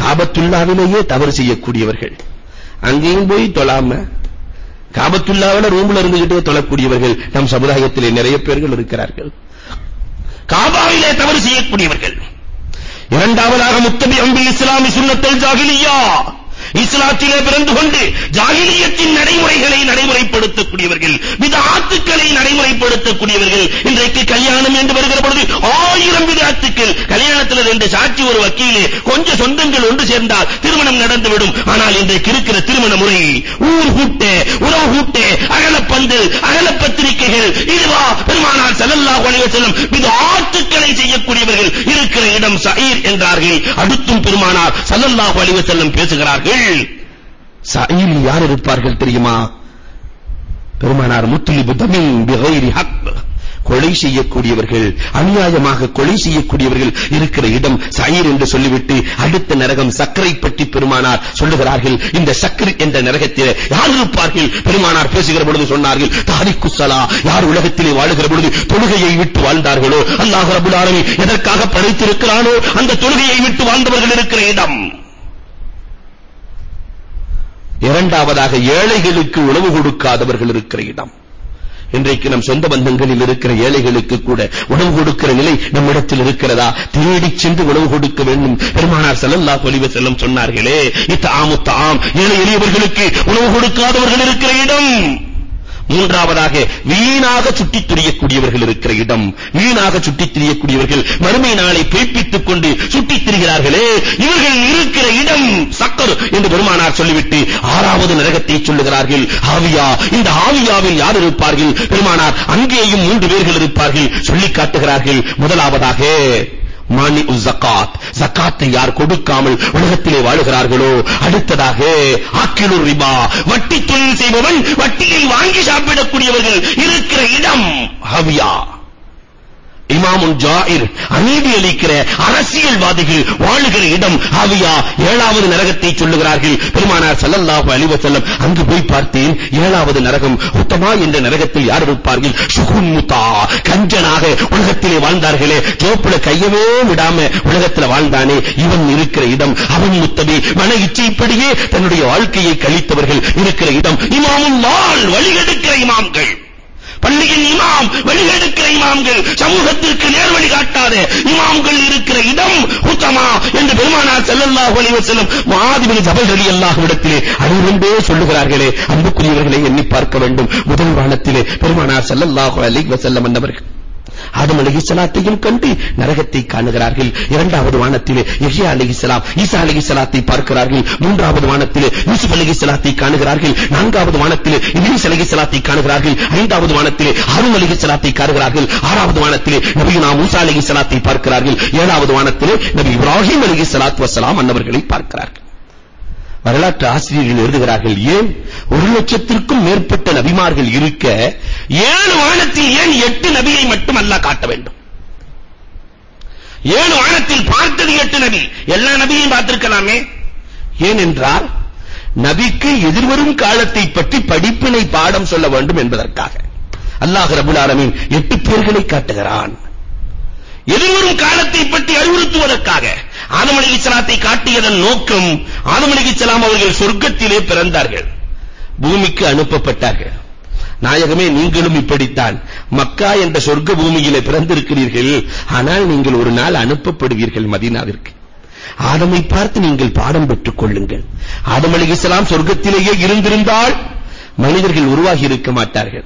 காபத்துல்லாவிலேயே தவறு செய்யக்கூடியவர்கள். அங்கேயும் போய் தொழாம காபத்துல்லாவில ரூம்ல இருந்துகிட்டே தொழக்கூடியவர்கள் நம் சமுதாயத்திலே நிறைய பேர்கள் இருக்கிறார்கள். காபாவிலே தவறு செய்யக்கூடியவர்கள். இரண்டாவதாக முத்தபி அம்பி இஸ்லாமி சுன்னத்தல் ஜாகிலியா. இஸ்லாத்திலே பிறந்து கொண்டு ஜாகிலியத்தின் நடைமுறைகளை நடைமுறைப்படுத்தக்கூடியவர்கள் விதாத்துக்களை நடைமுறைப்படுத்தக்கூடியவர்கள் இன்றைக்கு கல்யாணம் என்று வருகிற பொழுது ஆயிரம் விதாத்துக்கள். கல்யாணத்தில் ரெண்டு சாட்சி ஒரு வக்கீலே கொஞ்சம் சொந்தங்கள் ஒன்று சேர்ந்தால் திருமணம் நடந்துவிடும். ஆனால் இன்றைக்கு இருக்கிற திருமண முறை ஊர் கூட்டே உறவு கூட்டே அகலப்பந்து அகல பத்திரிகைகள் இதுவா பெருமானார் ஸல்லல்லாஹு அலைஹி வஸல்லம் விதாத்துக்களை செய்யக்கூடியவர்கள் இருக்கிற இடம் சஈர் என்றார்கள். அடுத்தும் பெருமானார் ஸல்லல்லாஹு அலைஹி வஸல்லம் பேசுகிறார்கள். சஈரில் யார் இருப்பார்கள் தெரியுமா? பெருமானார் முத்துலிபு தமின் பிகைரி ஹக். கொலை செய்யக்கூடியவர்கள் அநியாயமாக கொலை செய்யக்கூடியவர்கள் இருக்கிற இடம் சயீர் என்று சொல்லிவிட்டு அடுத்த நரகம் சக்கரை பற்றி பெருமானார் சொல்லுகிறார்கள். இந்த சக்கரை என்ற நரகத்தில் யார் இருப்பார்கள்? பெருமானார் பேசுகிற பொழுது சொன்னார்கள் தாரிக்கு ஸலா யார் உலகத்திலே வாழுகிற பொழுது தொழுகையை விட்டு வாழ்ந்தார்களோ? அல்லாஹ் ரபுல் ஆலமீன் எதற்காக படைத்திருக்கிறானோ? அந்த தொழுகையை விட்டு வாழ்ந்தவர்கள் இருக்கிற இடம். இரண்டாவதாக ஏழைகளுக்கு உணவு கொடுக்காதவர்கள் இருக்கிற இடம். இன்றைக்கு நம் சொந்த பந்தங்களில் இருக்கிற ஏழைகளுக்கு கூட உணவு கொடுக்கிற நிலை நம்மிடத்தில் இருக்கிறதா? தேடிச் சென்று உணவு கொடுக்க வேண்டும். பெருமானார் ஸல்லல்லாஹு அலைஹி வஸல்லம் சொன்னார்களே இத்தாமு தாம். ஏழை எளியவர்களுக்கு உணவு கொடுக்காதவர்கள் இருக்கிற இடம். மூன்றாவதாக வீணாக சுட்டித் திரியக்கூடியவர்கள் இருக்கிற இடம். வீணாக சுட்டித் திரியக்கூடியவர்கள் மறுமை நாளை பேய்ப்பித்துக் கொண்டு சுட்டித் திரிகிறார்களே இவர்கள் இருக்கிற இடம் சக்கர் என்று பெருமானார் சொல்லிவிட்டு ஆறாவது நரகத்தை சொல்லுகிறார்கள். ஆவியா இந்த ஆவியாவில் யார் இருப்பார்கள்? பெருமானார் அங்கேயும் மூன்று பேர்கள் இருப்பார்கள். சொல்லிக் காட்டுகிறார்கள். முதலாவதாக மானி ஜகாத் ஜகாத்தை யார் கொடுக்காமல் உலகத்திலே வாழுகிறார்களோ? அடுத்ததாக ஆக்கிலூர் ரிபா. வட்டி தொழில் செய்பவன் வட்டியை வாங்கி சாப்பிடக்கூடியவர்கள் இருக்கிற இடம் ஹவியா. இமாமுன் ஜாயிர் அநீதி அளிக்கிற அரசியல்வாதிகள் வாழுகிற இடம் ஹாவியா ஏழாவது நரகத்தை சொல்லுகிறார்கள். பெருமானார் ஸல்லல்லாஹு அலைஹி வஸல்லம் அங்கு போய் பார்த்தேன் ஏழாவது நரகம் உத்தமா என்ற நரகத்தில் யார் இருப்பார்கள்? சுகுன் முத்தா கஞ்சனாக உலகத்திலே வாழ்ந்தார்களே ஜோப்புல கையவே விடாம உலகத்துல வாழ்ந்தானே இவன் இருக்கிற இடம் அவன் முத்தபி மன இச்சைப்படியே தன்னுடைய வாழ்க்கையை கழித்தவர்கள் இருக்கிற இடம். இமாமுல் லால் வழிகெடுக்கிற இமாம்கள். பள்ளியின் இமாம் வழிகெடுக்கிற இமாம்கள் சமூகத்திற்கு நேர்வழி காட்டாத இமாம்கள் இருக்கிற இடம் உத்தமா என்று பெருமானார் ஸல்லல்லாஹு அலைஹி வஸல்லம் முஆத் பின் ஜபல் ரலியல்லாஹு இடத்திலே அருள்பே சொல்லுகிறார்களே. அன்புக்குரியவர்களை எண்ணி பார்க்க வேண்டும். முதல் வானத்திலே பெருமானார் ஸல்லல்லாஹு அலைஹி வஸல்லம் அன்னவர்கள். ஆதம் அலைஹிஸ்ஸலாத்தையும் கண்டு நரகத்தை காணுகிறார்கள். இரண்டாவது வானத்திலே யஹ்யா அலைஹிஸ்ஸலாம் ஈசா அலைஹிஸ்ஸலாத்தை பார்க்கிறார்கள். மூன்றாவது வானத்திலே யூசுப் அலைஹிஸ்ஸலாத்தை காணுகிறார்கள். நான்காவது வானத்திலே இப்ரீஸ் அலைஹிஸ்ஸலாத்தை காணுகிறார்கள். ஐந்தாவது வானத்திலே ஹாரூன் அலைஹிஸ்ஸலாத்தை காணுகிறார்கள். ஆறாவது வானத்திலே நபியுனா மூசா அலைஹிஸ்ஸலாத்தை பார்க்கிறார்கள். ஏழாவது வானத்திலே நபி இப்ராஹிம் அலைஹிஸ்ஸலாத்து வஸ்ஸலாம் அன்னவர்களை பார்க்கிறார்கள். வரலாற்று ஆசிரியர்கள் எழுதுகிறார்கள் ஏன் ஒரு லட்சத்திற்கும் மேற்பட்ட நபிமார்கள் இருக்க ஏழு வானத்தில் ஏன் எட்டு நபியை மட்டும் அல்லாஹ் காட்ட வேண்டும்? ஏழு வானத்தில் பார்த்தது எட்டு நபி. எல்லா நபியையும் பார்த்திருக்கலாமே. ஏனென்றால் நபிக்கு எதிர்வரும் காலத்தை பற்றி படிப்பினை பாடம் சொல்ல வேண்டும் என்பதற்காக. அல்லாஹ் ரபுல் ஆலமீன் எட்டு பேர்களை காட்டுகிறான். எதிர்வரும் காலத்தை பற்றி அறிவுறுத்துவதற்காக ஆதம் அலைஹிஸ்ஸலாத்தை காட்டியதன் நோக்கம் ஆதம் அலைஹிஸ்ஸலாம் அவர்கள் சொர்க்கத்திலே பிறந்தார்கள். பூமிக்கு அனுப்பப்பட்டார்கள். நாயகமே நீங்களும் இப்படித்தான் மக்கா என்ற சொர்க்க பூமியிலே பிறந்திருக்கிறீர்கள். ஆனால் நீங்கள் ஒரு நாள் அனுப்பப்படுவீர்கள் மதீனாவிற்கு. ஆதமை பார்த்து நீங்கள் பாடம் பெற்றுக் கொள்ளுங்கள். ஆதம் அலைஹிஸ்ஸலாம் சொர்க்கத்திலேயே இருந்திருந்தால் மனிதர்கள் உருவாகி இருக்க மாட்டார்கள்.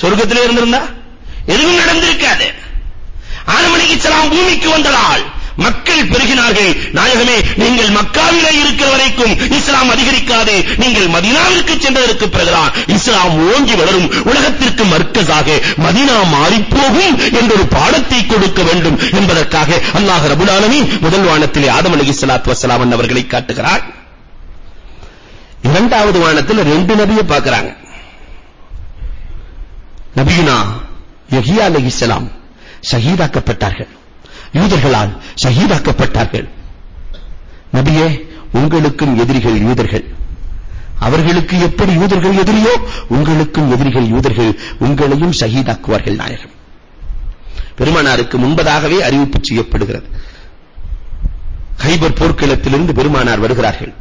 சொர்க்கத்திலே இருந்திருந்தா? எதுவும் நடந்திருக்காது. ஆதம் அலைஹிஸ்ஸலாம் பூமிக்கு வந்ததால் மக்கள் பெருகினார்கள். நாயகமே நீங்கள் மக்காவிலே இருக்கிற வரைக்கும் இஸ்லாம் அதிகரிக்காது. நீங்கள் மதீனாவிற்கு சென்றதற்கு பிறகுதான் இஸ்லாம் ஓங்கி வளரும். உலகத்திற்கு மர்க்கஸாக மதீனா மாறி போகும் என்ற ஒரு பாடத்தை கொடுக்க வேண்டும் என்பதற்காக அல்லாஹ் ரபுல் ஆலமீன் முதல் வானத்திலே ஆதம் அலைஹிஸ்ஸலாத்து வஸ்ஸலாம் அவர்களை காட்டுகிறார். இரண்டாவது வானத்தில் ரெண்டு நபியை பார்க்கறாங்க. நபியுனா யஹியா அலைஹிஸ்ஸலாம் ஷஹீதாக்கப்பட்டார்கள் யூதர்களால் ஷஹீதாக்கப்பட்டார்கள் நபியே உங்களுக்கும் எதிரிகள் யூதர்கள். அவர்களுக்கு எப்படி யூதர்கள் எதிரியோ உங்களுக்கும் எதிரிகள் யூதர்கள் உங்களையும் ஷஹீதாக்குவார்கள் நாயகம். பெருமானாருக்கு முன்பதாகவே அறிவிப்பு செய்யப்படுகிறது. ஹைபர் போர்க்களத்திலிருந்து பெருமானார் வருகிறார்கள்.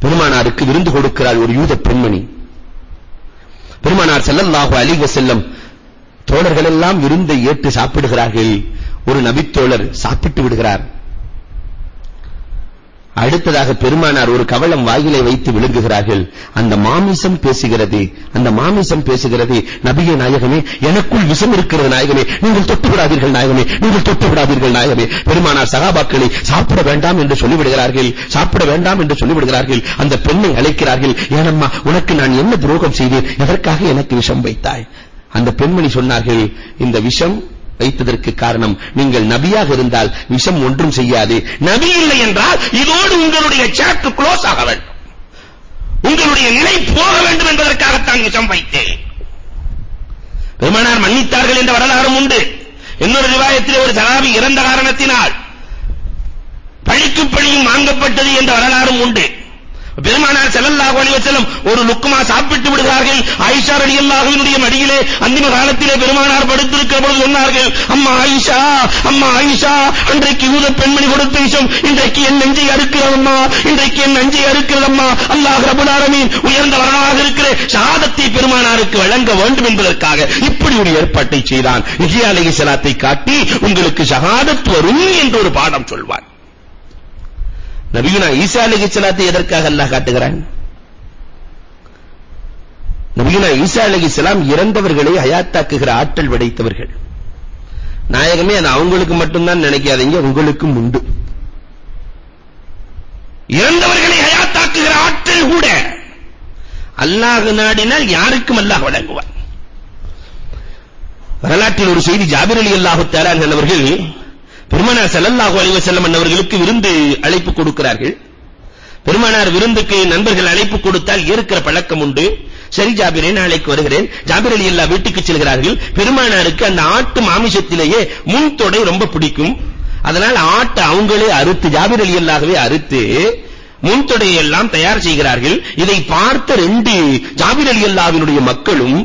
பெருமானாருக்கு விருந்து கொடுக்கிறார் ஒரு யூத பெண்மணி. பெருமானார் ஸல்லல்லாஹு அலைஹி செல்லம் தோழர்கள் எல்லாம் விருந்தை ஏற்று சாப்பிடுகிறார்கள். ஒரு நபித்தோழர் சாப்பிட்டு விடுகிறார். அடுத்ததாக பெருமானார் ஒரு கவளம் வாயிலை வைத்து விழுங்குகிறார்கள் அந்த மாமிசம் பேசுகிறது. அந்த மாமிசம் பேசுகிறது. நபிய நாயகமே எனக்குள் விஷம் இருக்கிறது நாயகமே. நீங்கள் தொட்டு விடாதீர்கள் நாயகமே. நீங்கள் தொட்டு விடாதீர்கள் நாயகமே. பெருமானார் சகாபாக்களை சாப்பிட வேண்டாம் என்று சொல்லிவிடுகிறார்கள். சாப்பிட வேண்டாம் என்று சொல்லிவிடுகிறார்கள். அந்த பெண்ணை அழைக்கிறார்கள். ஏனம்மா உனக்கு நான் என்ன துரோகம் செய்தேன்? எதற்காக எனக்கு விஷம் வைத்தாய்? அந்த பெண்மணி சொன்னார்கள் இந்த விஷம் வைத்ததற்கு காரணம் நீங்கள் நபியாக இருந்தால் விஷம் ஒன்றும் செய்யாது. நபி இல்லை என்றால் இதோடு உங்களுடைய சாப்ட் க்ளோஸ் ஆக வேண்டும். உங்களுடைய நிலை போக வேண்டும் என்பதற்காகத்தான் விஷம் வைத்தேன். பெருமானார் மன்னித்தார்கள் என்ற வரலாறும் உண்டு. இன்னொரு ரிவாயத்திலே ஒரு சஹாபி இறந்த காரணத்தினால் பழிக்கு பழியும் வாங்கப்பட்டது என்ற வரலாறும் உண்டு. பெருமானார் ஸல்லல்லாஹு அலைஹி வஸல்லம் ஒரு லுக்மா சாப்பிட்டு விடுகிறார்கள். ஆயிஷா ரலியல்லாஹுவினுடைய மடியிலே அந்திம காலத்திலே பெருமானார் படுத்திருக்கிற பொழுது சொன்னார்கள் அம்மா ஆயிஷா அம்மா ஆயிஷா அன்றைக்கு யூத பெண்மணி கொடுத்த விஷம் இன்றைக்கு என் நெஞ்சை அறுக்கிறதம்மா இன்றைக்கு என் நெஞ்சை அறுக்கிறதம்மா அல்லாஹ் ரப்பல் ஆலமீன் உயர்ந்த வரலாறாக இருக்கிற ஷஹாதத்தை பெருமானாருக்கு வழங்க வேண்டும் என்பதற்காக இப்படி ஒரு ஏற்பாட்டை செய்தான். இஹ்யா அலைஹிஸ்ஸலாத்தை காட்டி உங்களுக்கு ஷஹாதத் வரும் என்று ஒரு பாடம் சொல்வார். நபியுனா ஈசா அலைஹிஸ்ஸலாத்தை எதற்காக அல்லாஹ் காட்டுகிறான்? நபியுனா ஈசா அலைஹிஸ்ஸலாம் இறந்தவர்களை ஹயாத்தாக்குகிற ஆற்றல் படைத்தவர்கள். நாயகமே அது அவங்களுக்கு மட்டும்தான் நினைக்காதீங்க உங்களுக்கும் உண்டு. இறந்தவர்களை ஹயாத்தாக்குகிற ஆற்றல் கூட அல்லாஹ் நாடினால் யாருக்கும் அல்லாஹ் வழங்குவார் வரலாற்றில் ஒரு செய்தி ஜாபிர் அலி அல்லாஹு தஆலா அவர்கள் பெருமானார் ஸல்லல்லாஹு அலைஹி வஸல்லம் அவர்களுக்கு விருந்து அழைப்பு கொடுக்கிறார்கள். பெருமானார் விருந்துக்கு நண்பர்கள் அழைப்பு கொடுத்தால் ஏற்கிற பழக்கம் உண்டு. சரி ஜாபிரே நாளைக்கு வருகிறேன்? ஜாபிர் அலி அல்லா வீட்டுக்கு செல்கிறார்கள். பெருமானாருக்கு அந்த ஆட்டு மாமிசத்திலேயே முன் தொடை ரொம்ப பிடிக்கும். அதனால் ஆட்டை அவங்களே அறுத்து ஜாபிர் அலி அல்லாஹ்வே அறுத்து முன் தொடையை எல்லாம் தயார் செய்கிறார்கள். இதை பார்த்த ரெண்டு ஜாபிர் அலி அல்லாஹ்வினுடைய மக்களும்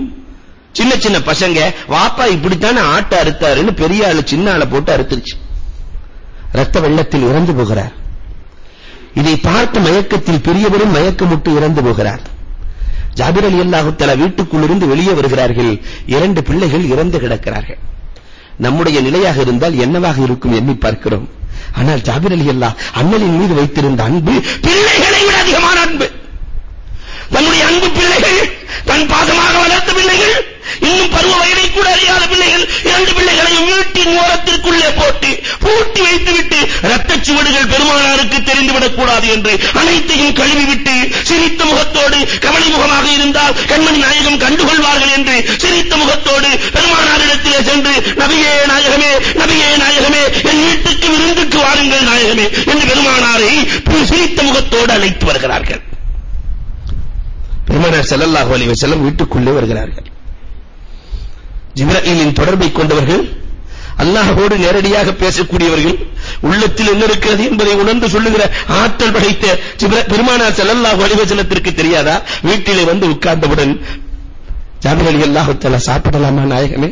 சின்ன சின்ன பசங்க வாப்பா இப்படித்தானே ஆட்டை அறுத்தாருன்னு பெரிய ஆளு சின்ன ஆளை போட்டு அறுத்துருச்சு. இரத்த வெள்ளத்தில் இறந்து போகிறார். இதை பார்த்து மயக்கத்தில் பெரியவரும் மயக்கமுட்டு இறந்து போகிறார். ஜாபிர் அலி அல்லாஹு தஆலா வீட்டுக்குள்ளிருந்து வெளியே வருகிறார்கள். இரண்டு பிள்ளைகள் இறந்து கிடக்கிறார்கள். நம்முடைய நிலையாக இருந்தால் என்னவாக இருக்கும் எண்ணி பார்க்கிறோம். ஆனால் ஜாபிர் அலி அல்லா அண்ணலின் மீது வைத்திருந்த அன்பு பிள்ளைகளை விட அதிகமான அன்பு. தன்னுடைய அன்பு பிள்ளைகள் தன் பாசமாக வளர்த்த பிள்ளைகள் இன்னும் பருவ வயதை கூட அறியாத பிள்ளைகள் இரண்டு பிள்ளைகளையும் வீட்டின் ஓரத்திற்குள்ளே போட்டு பூட்டி வைத்துவிட்டு ரத்தச் சுவடுகள் பெருமானாருக்கு தெரிந்துவிடக் கூடாது என்று அனைத்தையும் கழுவிவிட்டு சிரித்த முகத்தோடு கவலை முகமாக இருந்தால் கண்மணி நாயகம் கண்டுகொள்வார்கள் என்று சிரித்த முகத்தோடு பெருமானாரிடத்திலே சென்று நபியே நாயகமே நபியே நாயகமே என் வீட்டுக்கு விருந்துக்கு வாருங்கள் நாயகமே என்று பெருமானாரை சிரித்த முகத்தோடு அழைத்து வருகிறார்கள். பெருமானார் ஸல்லல்லாஹு அலைஹி வஸல்லம் வீட்டுக்குள்ளே வருகிறார்கள். ஜிப்ரீலின் தொடர்பை கொண்டவர்கள் அல்லாஹோடு நேரடியாக பேசக்கூடியவர்கள் உள்ளத்தில் என்ன இருக்கிறது என்பதை உணர்ந்து சொல்லுகிற ஆற்றல் படைத்த பெருமானார் ஸல்லல்லாஹு அலிவசனத்திற்கு தெரியாதா? வீட்டிலே வந்து உட்கார்ந்தவுடன் ஜாபிர் அலி சாப்பிடலாமா நாயகமே?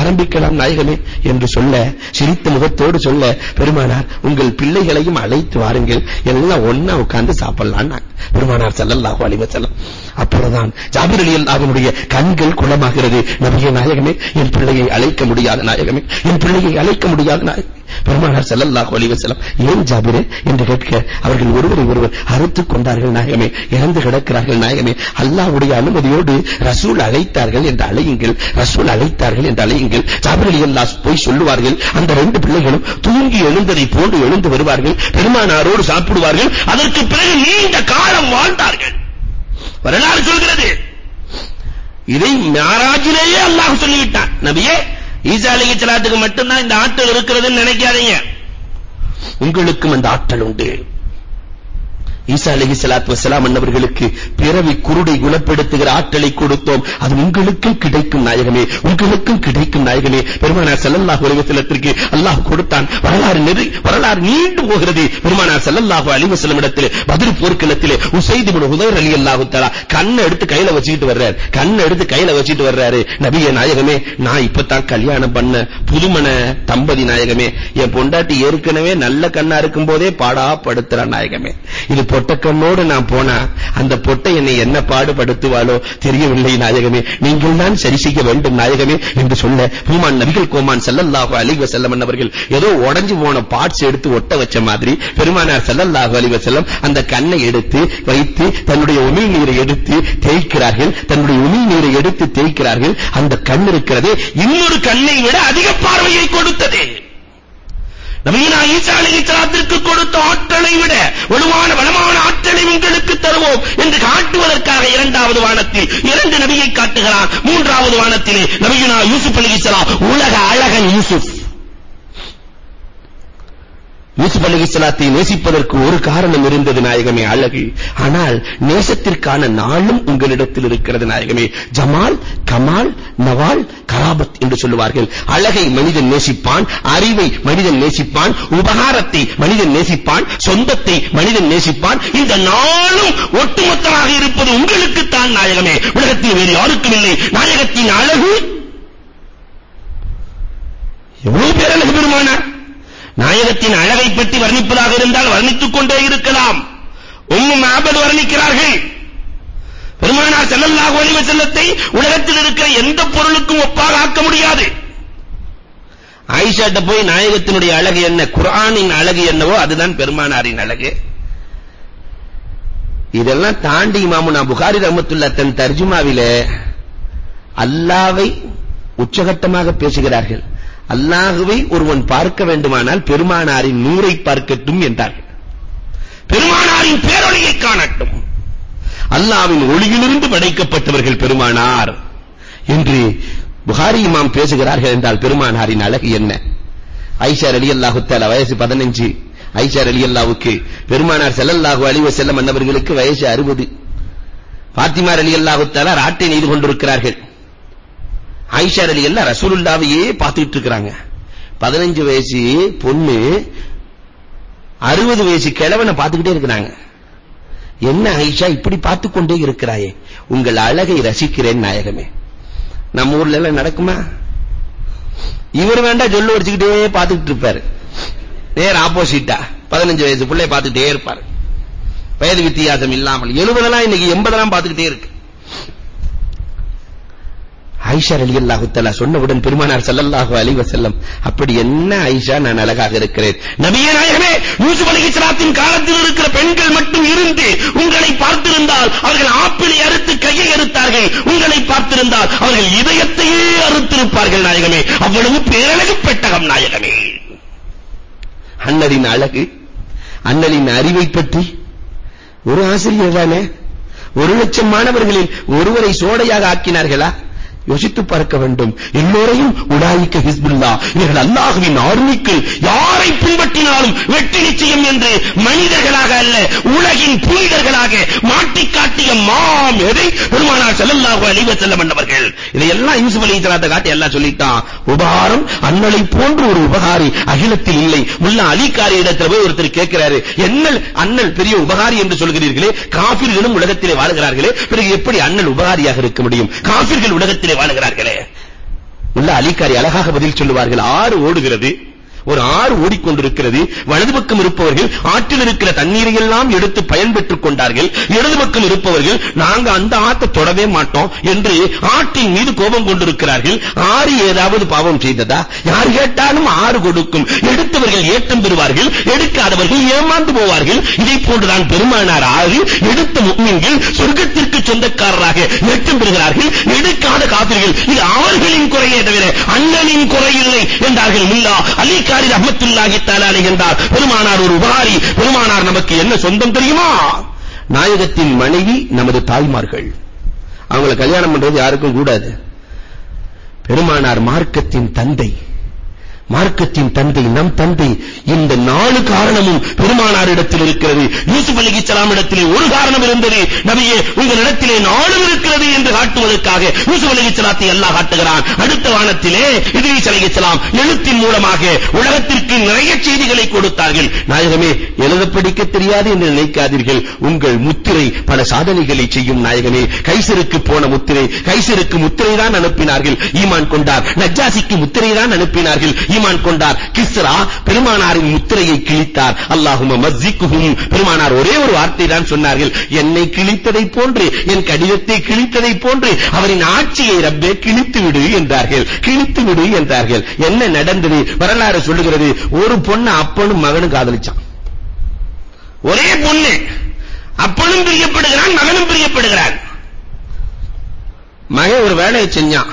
ஆரம்பிக்கலாம் நாயகமே? என்று சொல்ல சிரித்த முகத்தோடு சொல்ல பெருமானார் உங்கள் பிள்ளைகளையும் அழைத்து வாருங்கள். எல்லாம் ஒன்னா உட்கார்ந்து சாப்பிடலாம் பெருமானார் ஸல்லல்லாஹு அலைஹி வஸல்லம். அப்பொழுதுதான் ஜாபிர் அலி அல்லாஹ்வினுடைய கண்கள் குணமாகிறது. நபிய நாயகமே என் பிள்ளையை அழைக்க முடியாத நாயகமே என் பிள்ளையை அழைக்க முடியாத நாயகமே. பெருமானார் ஸல்லல்லாஹு அலைஹி வஸல்லம் ஏன் ஜாபிரே? என்று கேட்க அவர்கள் ஒருவரை ஒருவர் அறுத்துக் கொண்டார்கள் நாயகமே இறந்து கிடக்கிறார்கள் நாயகமே. அல்லாஹ்வுடைய அனுமதியோடு ரசூல் அழைத்தார்கள் என்று அழையுங்கள் ரசூல் அழைத்தார்கள் என்று அழையுங்கள். ஜாபிர் அலி அல்லாஹ் போய் சொல்லுவார்கள் அந்த ரெண்டு பிள்ளைகளும் தூங்கி எழுந்ததை போன்று எழுந்து வருவார்கள் பெருமானாரோடு சாப்பிடுவார்கள் அதற்கு பிறகு நீண்ட கால காலம் வாழ்ந்தார்கள். வரலாறு சொல்கிறது. இதை மியாராஜிலேயே அல்லாஹ் சொல்லிவிட்டான். நபியே ஈசா அலைஹிஸ்ஸலாத்துக்கு மட்டும்தான் இந்த ஆற்றல் இருக்கிறதுன்னு நினைக்காதீங்க. உங்களுக்கும் அந்த ஆற்றல் உண்டு. ஈசா அலைஹி ஸலாத்து வஸலாம் அன்னவர்களுக்கு பிறவி குருடை குணப்படுத்துகிற ஆற்றலை கொடுத்தோம். அது உங்களுக்கும் கிடைக்கும் நாயகமே உங்களுக்கும் கிடைக்கும் நாயகமே பெருமானார் ஸல்லல்லாஹு அலைஹி வஸல்லத்திற்கு அல்லாஹ் கொடுத்தான். வரலாறு நெறி வரலாறு நீண்டு போகிறது. பெருமானார் ஸல்லல்லாஹு அலைஹி வஸல்லம் இடத்திலே பத்ர் போர்க்களத்திலே உஸைத் இப்னு ஹுதைர் ரலியல்லாஹு தஆலா கண்ணை எடுத்து கையில வச்சிட்டு வர்றார். கண்ணை எடுத்து கையில வச்சிட்டு வர்றாரு. நபியே நாயகமே நான் இப்பதான் கல்யாணம் பண்ண புதுமண தம்பதி நாயகமே. என் பொண்டாட்டி ஏற்கனவே நல்ல கண்ணா இருக்கும்போதே பாடா படுத்துறா நாயகமே. இது பொட்டக்கண்ணோடு நான் போனா அந்த பொட்டை என்னை என்ன பாடுபடுத்துவாளோ தெரியவில்லை நாயகமே. நீங்கள் தான் சரி செய்ய வேண்டும் நாயகமே என்று சொல்ல பூமான் நபிகள் கோமான் ஸல்லல்லாஹு அலைஹி வஸல்லம் அவர்கள் ஏதோ உடைஞ்சு போன பார்ட்ஸ் எடுத்து ஒட்ட வச்ச மாதிரி பெருமானார் ஸல்லல்லாஹு அலைஹி செல்லம் அந்த கண்ணை எடுத்து வைத்து தன்னுடைய உமிழ் நீரை எடுத்து தேய்க்கிறார்கள். தன்னுடைய உமிழ் நீரை எடுத்து தேய்க்கிறார்கள். அந்த கண் இருக்கிறதே இன்னொரு கண்ணை விட அதிக பார்வையை கொடுத்தது. நவீனா ஈசா அலைஹிஸ்ஸலாத்திற்கு கொடுத்த ஆற்றலை விட வலுவான வளமான ஆற்றலை உங்களுக்கு தருவோம் என்று காட்டுவதற்காக இரண்டாவது வானத்தில் இரண்டு நபியை காட்டுகிறான். மூன்றாவது வானத்திலே நபியுனா யூசுப் அலைஹிஸ்ஸலாம் உலக அழகன் யூசுப். யூசுப் அலைஹிஸ்ஸலாத்தை நேசிப்பதற்கு ஒரு காரணம் இருந்தது நாயகமே அழகு. ஆனால் நேசத்திற்கான நாளும் உங்களிடத்தில் இருக்கிறது நாயகமே. ஜமால் கமால் நவால் கராபத் என்று சொல்லுவார்கள். அழகை மனிதன் நேசிப்பான் அறிவை மனிதன் நேசிப்பான் உபகாரத்தை மனிதன் நேசிப்பான் சொந்தத்தை மனிதன் நேசிப்பான். இந்த நாளும் ஒட்டுமொத்தமாக இருப்பது உங்களுக்குத்தான் நாயகமே. உலகத்தில் வேறு யாருக்கும் இல்லை. நாயகத்தின் அழகு. எவ்வளவு பேரழகு பெருமானார் நாயகத்தின் அழகை பற்றி வர்ணிப்பதாக இருந்தால் வர்ணித்துக் கொண்டே இருக்கலாம். உம்மு மஹபத் வர்ணிக்கிறார்கள். பெருமானார் ஸல்லல்லாஹு அலைஹி வஸல்லத்தை உலகத்தில் இருக்கிற எந்த பொருளுக்கும் ஒப்பாக ஆக்க முடியாது. ஆயிஷாட்ட போய் நாயகத்தினுடைய அழகு என்ன? குர்ஆனின் அழகு என்னவோ அதுதான் பெருமானாரின் அழகு. இதெல்லாம் தாண்டி இமாமுனா புகாரி ரஹ்மத்துல்லாஹி தன் தர்ஜுமாவிலே அல்லாவை உச்சகட்டமாக பேசுகிறார்கள். அல்லாஹுவை ஒருவன் பார்க்க வேண்டுமானால் பெருமானாரின் நூரை பார்க்கட்டும் என்றார்கள். பெருமானாரின் பேரொளியை காணட்டும். அல்லாவின் ஒளியிலிருந்து படைக்கப்பட்டவர்கள் பெருமானார் என்று புகாரி இமாம் பேசுகிறார்கள் என்றால் பெருமானாரின் அழகு என்ன? ஐஷா ரலியல்லாஹு தஆலா வயசு 15 ஐஷா ரலியல்லாஹுக்கு பெருமானார் ஸல்லல்லாஹு அலைஹி வஸல்லம் அன்னவர்களுக்கு வயசு 60 பாத்திமா ரலியல்லாஹு தஆலா ராட்டை நெய்து கொண்டிருக்கிறார்கள். ஆயிஷா எல்லாம் ரசுலாவே பார்த்துட்டு இருக்கிறாங்க பதினஞ்சு வயசு பொண்ணு 60 வயசு கிழவனை பார்த்துக்கிட்டே இருக்கிறாங்க. என்ன ஆயிஷா இப்படி பார்த்து கொண்டே இருக்கிறாயே? உங்கள் அழகை ரசிக்கிறேன் நாயகமே. நம்ம ஊர்ல எல்லாம் நடக்குமா? இவர் வேண்டா சொல்லு வச்சுக்கிட்டே பார்த்துக்கிட்டு இருப்பாரு நேர் ஆப்போசிட்டா. 15 வயசு பிள்ளை பார்த்துக்கிட்டே இருப்பாரு. வயது வித்தியாசம் இல்லாமல். எழுபதெல்லாம் இன்னைக்கு எண்பதெல்லாம் பார்த்துக்கிட்டே இருக்கு. ஆயிஷா ரலியல்லாஹு தஆலா சொன்னவுடன் பெருமானார் சல்லல்லாஹு அலி வசல்லம் அப்படி என்ன ஆயிஷா நான் அழகாக இருக்கிறேன்? நபியே நாயகமே யூசுப் அலைஹிஸ்ஸலாத்தின் காலத்தில் இருக்கிற பெண்கள் மட்டும் இருந்து உங்களை பார்த்திருந்தால் அவர்கள் ஆப்பிளை அறுத்து கையை அறுத்தார்கள். உங்களை பார்த்திருந்தால் அவர்கள் இதயத்தையே அறுத்திருப்பார்கள் நாயகமே. அவ்வளவு பேரழகு பெட்டகம் நாயகமே. அண்ணலின் அழகு அண்ணலின் அறிவை பற்றி ஒரு ஆசிரியர் தானே? ஒரு லட்சம் மாணவர்களில் ஒருவரை சோடையாக ஆக்கினார்களா? யோசித்து பார்க்க வேண்டும். எல்லோரையும் உடாயிக்க ஹிஸ்புல்லா. இவர்கள் அல்லாஹுவின் ஆர்மிக்கு யாரை பின்பற்றினாலும் வெற்றி நிச்சயம் என்று மனிதர்களாக அல்ல உலகின் புனிதர்களாக மாட்டிக் காட்டிய மாம் எதை? பெருமானார் ஸல்லல்லாஹு அலைஹி வஸல்லம் என்பவர்கள். இதையெல்லாம் யூசுப் அலி இஸ்லாத்தை காட்டி எல்லாம் சொல்லிட்டான். உபகாரம் அண்ணலை போன்ற ஒரு உபகாரி அகிலத்தில் இல்லை. முல்லா அலிகாரி இடத்துல போய் ஒருத்தர் கேட்கிறாரு என்ன அண்ணல் பெரிய உபகாரி என்று சொல்கிறீர்களே காபிர்களும் உலகத்திலே வாழ்கிறார்களே பிறகு எப்படி அண்ணல் உபகாரியாக இருக்க முடியும்? காபிர்கள் உலகத்திலே வாழ்கிறார்களே. முல்லா அலிகாரி அழகாக பதில் சொல்லுவார்கள் ஆறு ஓடுகிறது. ஒரு ஆறு ஓடிக்கொண்டிருக்கிறது. வலது பக்கம் இருப்பவர்கள் ஆற்றில் இருக்கிற தண்ணீரை எல்லாம் எடுத்து பயன்பெற்றுக் கொண்டார்கள். இடது பக்கம் இருப்பவர்கள் நாங்க அந்த ஆத்தை தொடவே மாட்டோம் என்று ஆற்றின் மீது கோபம் கொண்டிருக்கிறார்கள். ஆறு ஏதாவது பாவம் செய்ததா? யார் கேட்டாலும் ஆறு கொடுக்கும். எடுத்தவர்கள் ஏற்றம் பெறுவார்கள். எடுக்காதவர்கள் ஏமாந்து போவார்கள். இதை போன்றுதான் பெருமானார் ஆறு எடுத்த முக்மீன்கள் சொர்க்கத்திற்கு சொந்தக்காரராக ஏற்றம் பெறுகிறார்கள். எடுக்காத காபிர்கள் இது அவர்களின் குறையே தவிர அண்ணனின் குறை இல்லை என்றார்கள் முல்லா அலி அன்சாரி ரஹ்மத்துல்லாஹி தஆலா அலைஹி என்றார். பெருமானார் ஒரு உபகாரி பெருமானார் நமக்கு என்ன சொந்தம் தெரியுமா? நாயகத்தின் மனைவி நமது தாய்மார்கள். அவங்களை கல்யாணம் பண்றது யாருக்கும் கூடாது. பெருமானார் மார்க்கத்தின் தந்தை. மார்க்கத்தின் தந்தை நம் தந்தை இந்த நாலு காரணமும் பெருமானாரிடத்தில் இருக்கிறது. யூசுப் அலைஹிஸ்ஸலாம் இடத்திலே ஒரு காரணம் இருந்தது. நபியே உங்களிடத்திலே நாலும் இருக்கிறது என்று காட்டுவதற்காக யூசுப் அலைஹிஸ்ஸலாத்தை அல்லாஹ் காட்டுகிறான். அடுத்த வானத்திலே இத்ரீஸ் அலைஹிஸ்ஸலாம் எழுத்தின் மூலமாக உலகத்திற்கு நிறைய செய்திகளை கொடுத்தார்கள். நாயகமே எழுத படிக்க தெரியாது என்று நினைக்காதீர்கள். உங்கள் முத்திரை பல சாதனைகளை செய்யும் நாயகமே. கைசருக்கு போன முத்திரை கைசருக்கு முத்திரை தான் அனுப்பினார்கள். ஈமான் கொண்டார். நஜ்ஜாசிக்கு முத்திரை தான் அனுப்பினார்கள். ஈமான் கொண்டார். கிஸ்ரா பெருமானாரின் முத்திரையை கிழித்தார். அல்லாஹும மஸ்ஜிக்குஹும். பெருமானார் ஒரே ஒரு வார்த்தை தான் சொன்னார்கள். என்னை கிழித்ததை போன்று என் கடிதத்தை கிழித்ததை போன்று அவரின் ஆட்சியை ரப்பே கிழித்து விடு என்றார்கள். கிழித்து விடு என்றார்கள். என்ன நடந்தது? வரலாறு சொல்லுகிறது. ஒரு பொண்ணு அப்பனும் மகனும் காதலிச்சான். ஒரே பொண்ணு. அப்பனும் பிரியப்படுகிறான் மகனும் பிரியப்படுகிறான். மகன் ஒரு வேலையை செஞ்சான்.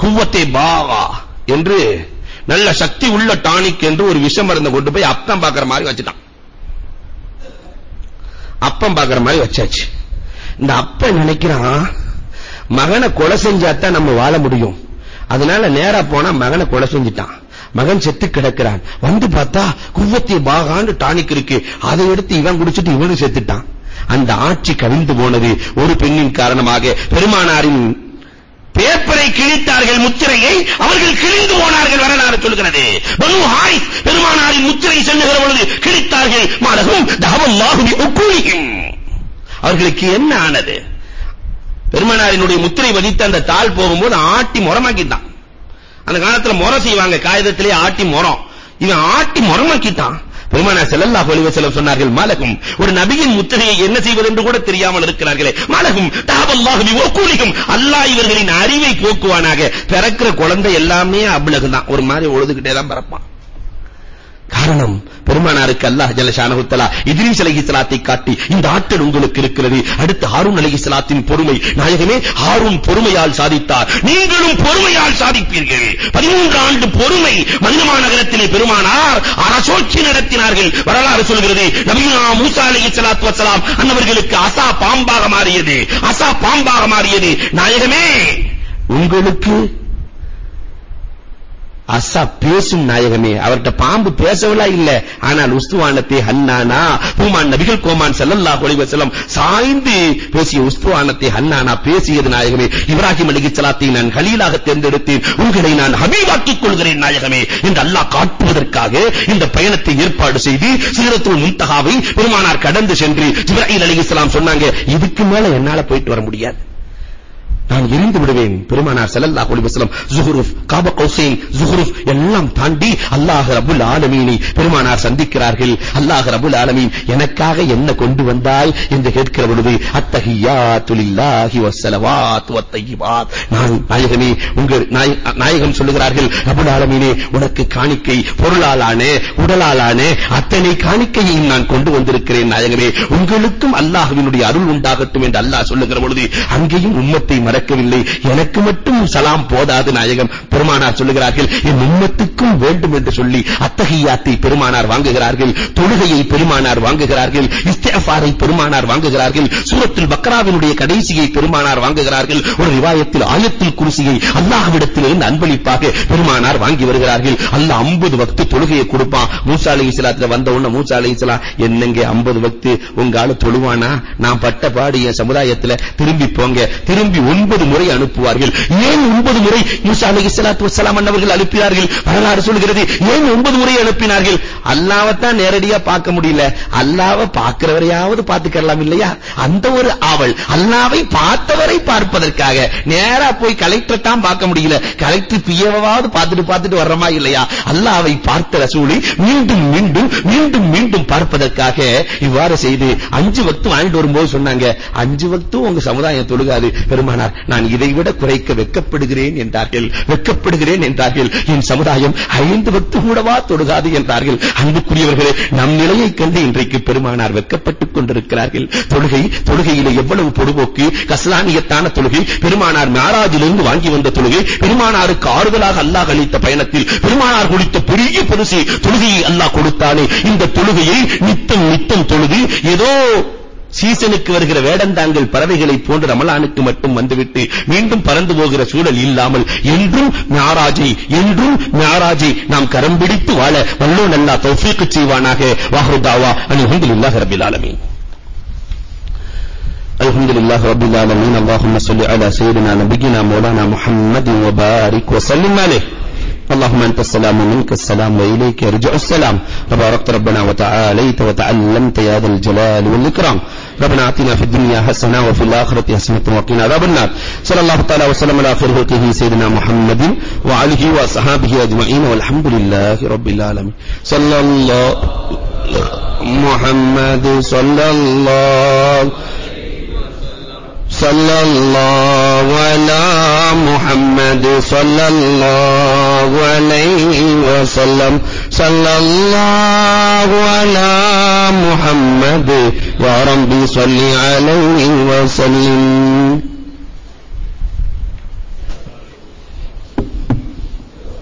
குவத்தை பாவா என்று நல்ல சக்தி உள்ள டானிக் என்று ஒரு விஷம் மருந்து கொண்டு போய் அப்பம் பாக்குற மாதிரி வச்சுட்டான். அப்பம் பாக்குற மாதிரி வச்சாச்சு. இந்த அப்ப நினைக்கிறான் மகனை கொலை செஞ்சாதான் நம்ம வாழ முடியும். அதனால நேரா போனா மகனை கொலை செஞ்சிட்டான். மகன் செத்து கிடக்கிறான். வந்து பார்த்தா குவத்தி பாகான்னு டானிக் இருக்கு. அதை எடுத்து இவன் குடிச்சிட்டு இவனும் செத்துட்டான். அந்த ஆட்சி கவிழ்ந்து போனது ஒரு பெண்ணின் காரணமாக பெருமானாரின் பேப்பரை கிழித்தார்கள் முத்திரையை அவர்கள் கிழிந்து போனார்கள் வரலாறு சொல்கிறது பனு ஹாரிஸ் பெருமானாரின் முத்திரை செல்லுகிற பொழுது கிழித்தார்கள். மாலகும் தஹவல்லாஹு பி உக்கூலிஹிம். அவர்களுக்கு என்ன ஆனது? பெருமானாரினுடைய முத்திரை வதித்த அந்த தாள் போகும்போது ஆட்டி முரமாக்கிட்டான். அந்த காலத்துல முறை செய்வாங்க. காகிதத்திலே ஆட்டி முறம் இவன் ஆட்டி முரமாக்கிட்டான். பெருமானார் ஸல்லல்லாஹு அலைஹி வஸல்லம் சொன்னார்கள் மலகும். ஒரு நபியின் முத்திரையை என்ன செய்வது என்று கூட தெரியாமல் இருக்கிறார்களே. மலகும் தஹபல்லாஹு பி அல்லாஹ் இவர்களின் அறிவை போக்குவானாக. பிறக்கிற குழந்தை எல்லாமே அபலகம் தான் ஒரு மாதிரி ஒழுதுகிட்டே தான் பிறப்பான். காரணம் பெருமானாருக்கு அல்லாஹ் ஜல்லஷானஹு தஆலா இத்ரீஸ் அலைஹிஸ்ஸலாத்தை காட்டி இந்த ஆற்றல் உங்களுக்கு இருக்கிறது. அடுத்து ஹாரூன் அலைஹிஸ்ஸலாத்தின் பொறுமை. நாயகமே ஹாரூன் பொறுமையால் சாதித்தார். நீங்களும் பொறுமையால் சாதிப்பீர்கள். 13 ஆண்டு பொறுமை மதினா நகரத்திலே பெருமானார் அரசோச்சி நடத்தினார்கள். வரலாறு சொல்கிறது நபியுனா மூசா அலைஹிஸ்ஸலாத்து வஸலாம் அன்னவர்களுக்கு அசா பாம்பாக மாறியது. அசா பாம்பாக மாறியது. நாயகமே உங்களுக்கு அசா பேசும் நாயகமே. அவர்ட்ட பாம்பு பேசவலா இல்ல. ஆனால் உஸ்துவானத்தை ஹன்னானா? பூமான் நபிகள் கோமான் ஸல்லல்லாஹு அலைஹி வஸல்லம் சாய்ந்து பேசிய உஸ்துவானத்தை ஹன்னானா பேசியது நாயகமே. இப்ராஹிம் அலைஹிஸ்ஸலாத்தை நான் கலீலாக தேர்ந்தெடுத்தேன். உங்களை நான் ஹபீபாக்கிக் கொள்கிறேன் நாயகமே என்று அல்லாஹ் காட்டுவதற்காக இந்த பயணத்தை ஏற்பாடு செய்து சீரத்துல் முன்தஹாவை பெருமானார் கடந்து சென்று ஜிப்ராஹிம் அலைஹிஸ்ஸலாம் சொன்னாங்க இதுக்கு மேல என்னால போயிட்டு வர முடியாது. நான் எரிந்து விடுவேன். பெருமானார் ஸல்லல்லாஹு அலைஹி வஸல்லம் ஜுஹ்ருஃப் காப கௌசைன் ஜுஹ்ருஃப் எல்லாம் தாண்டி அல்லாஹ் ரப்பல் ஆலமீனை பெருமானார் சந்திக்கிறார்கள். அல்லாஹ் ரப்பல் ஆலமீன் எனக்காக என்ன கொண்டு வந்தாய் என்று கேட்கிற பொழுது அத்தஹியாத்து லில்லாஹி வஸ்ஸலவாத் வத்தய்யிபாத். நான் நாயகமே உங்கள் நாயகம் சொல்லுகிறார்கள் ரப்பல் ஆலமீனே உனக்கு காணிக்கை பொருளாலான உடலாலான அத்தனை காணிக்கையையும் நான் கொண்டு வந்திருக்கிறேன் நாயகமே. உங்களுக்கும் அல்லாஹ்வினுடைய அருள் உண்டாகட்டும் என்று அல்லாஹ் சொல்லுகிற பொழுது அங்கேயும் உம்மத்தை மற நடக்கவில்லை. எனக்கு மட்டும் சலாம் போதாது நாயகம். பெருமானார் சொல்லுகிறார்கள் என் உம்மத்துக்கும் வேண்டும் என்று சொல்லி அத்தகையாத்தை பெருமானார் வாங்குகிறார்கள். தொழுகையை பெருமானார் வாங்குகிறார்கள். இஸ்திஃபாரை பெருமானார் வாங்குகிறார்கள். சூரத்துல் பக்ராவினுடைய கடைசியை பெருமானார் வாங்குகிறார்கள். ஒரு ரிவாயத்தில் ஆயத்தில் குருசியை அல்லாஹ்விடத்திலிருந்து அன்பளிப்பாக பெருமானார் வாங்கி வருகிறார்கள். அல்லாஹ் 50 வக்து தொழுகையை கொடுப்பான். மூசா அலைஹிஸ்ஸலாத்துல வந்த உடனே மூசா அலைஹிஸ்ஸலாம் என்னங்க 50 வக்து? உங்க ஆளு தொழுவானா? நான் பட்ட பாடு என் சமுதாயத்துல. திரும்பி போங்க. திரும்பி ஒன்பது முறை அனுப்புவார்கள். ஏன் ஒன்பது முறை மூசா அலைஹிஸ்ஸலாத்து வஸ்ஸலாம் அன்னவர்கள் அனுப்பினார்கள்? வரலாறு சொல்கிறது. ஏன் ஒன்பது முறை அனுப்பினார்கள்? அல்லாஹ்வை நேரடியா பார்க்க முடியல. அல்லாஹ்வை பார்க்கிறவரையாவது பார்த்துக்கலாம் இல்லையா? அந்த ஒரு ஆவல். அல்லாஹ்வை பார்த்தவரை பார்ப்பதற்காக நேரா போய் கலெக்டர் தான் பார்க்க முடியல. கலெக்டர் பிஏவாவது பார்த்துட்டு பார்த்துட்டு வர்றமா இல்லையா? அல்லாஹ்வை பார்த்த ரசூலை மீண்டும் மீண்டும் மீண்டும் மீண்டும் பார்ப்பதற்காக இவ்வாறு செய்து அஞ்சு வக்து வாங்கிட்டு வரும்போது சொன்னாங்க. அஞ்சு வக்து உங்க சமுதாயம் தொழுகாது பெருமானார். நான் இதைவிட குறைக்க வெட்கப்படுகிறேன் என்றார்கள். வெட்கப்படுகிறேன் என்றார்கள். என் சமுதாயம் ஐந்து வக்து கூடவா தொழுகாது என்றார்கள். அன்புக்குரியவர்களே நம் நிலையை கண்டு இன்றைக்கு பெருமானார் வெக்கப்பட்டுக் கொண்டிருக்கிறார்கள். தொழுகை தொழுகையிலே எவ்வளவு பொடுபோக்கு கஸ்லானியத்தான தொழுகை பெருமானார் மாராஜிலிருந்து வாங்கி வந்த தொழுகை பெருமானாருக்கு ஆறுதலாக அல்லாஹ் அளித்த பயணத்தில் பெருமானார் குடித்த பெரிய பரிசு தொழுகையை அல்லாஹ் கொடுத்தானே. இந்த தொழுகையை நித்தம் நித்தம் தொழுது ஏதோ சீசனுக்கு வருகிற வேடந்தாங்கள் பறவைகளை போன்று ரமலானுக்கு மட்டும் வந்துவிட்டு மீண்டும் பறந்து போகிற சூழல் இல்லாமல் என்றும் மியாராஜை என்றும் மியாராஜை நாம் கரம் பிடித்து வாழ வல்லோன் அல்லாஹ் தௌஃபீக் செய்வானாக வாஹு தாவா அல்ஹம்துலில்லாஹி ரப்பில் ஆலமீன் الحمد لله رب العالمين اللهم صل على سيدنا نبينا مولانا محمد وبارك وسلم عليه اللهم أنت السلام ومنك السلام وإليك يرجع السلام تباركت ربنا وتعاليت وتعلمت يا ذا الجلال والإكرام ربنا آتنا في الدنيا حسنة وفي الآخرة حسنة وقنا عذاب النار. صلى الله تعالى وسلم على خير خلقه سيدنا محمد وعليه وأصحابه أجمعين والحمد لله رب العالمين. صلى الله محمد صلى الله صلى الله على محمد صلى الله عليه وسلم. صلى الله على محمد يا ربي صل عليه وسلم.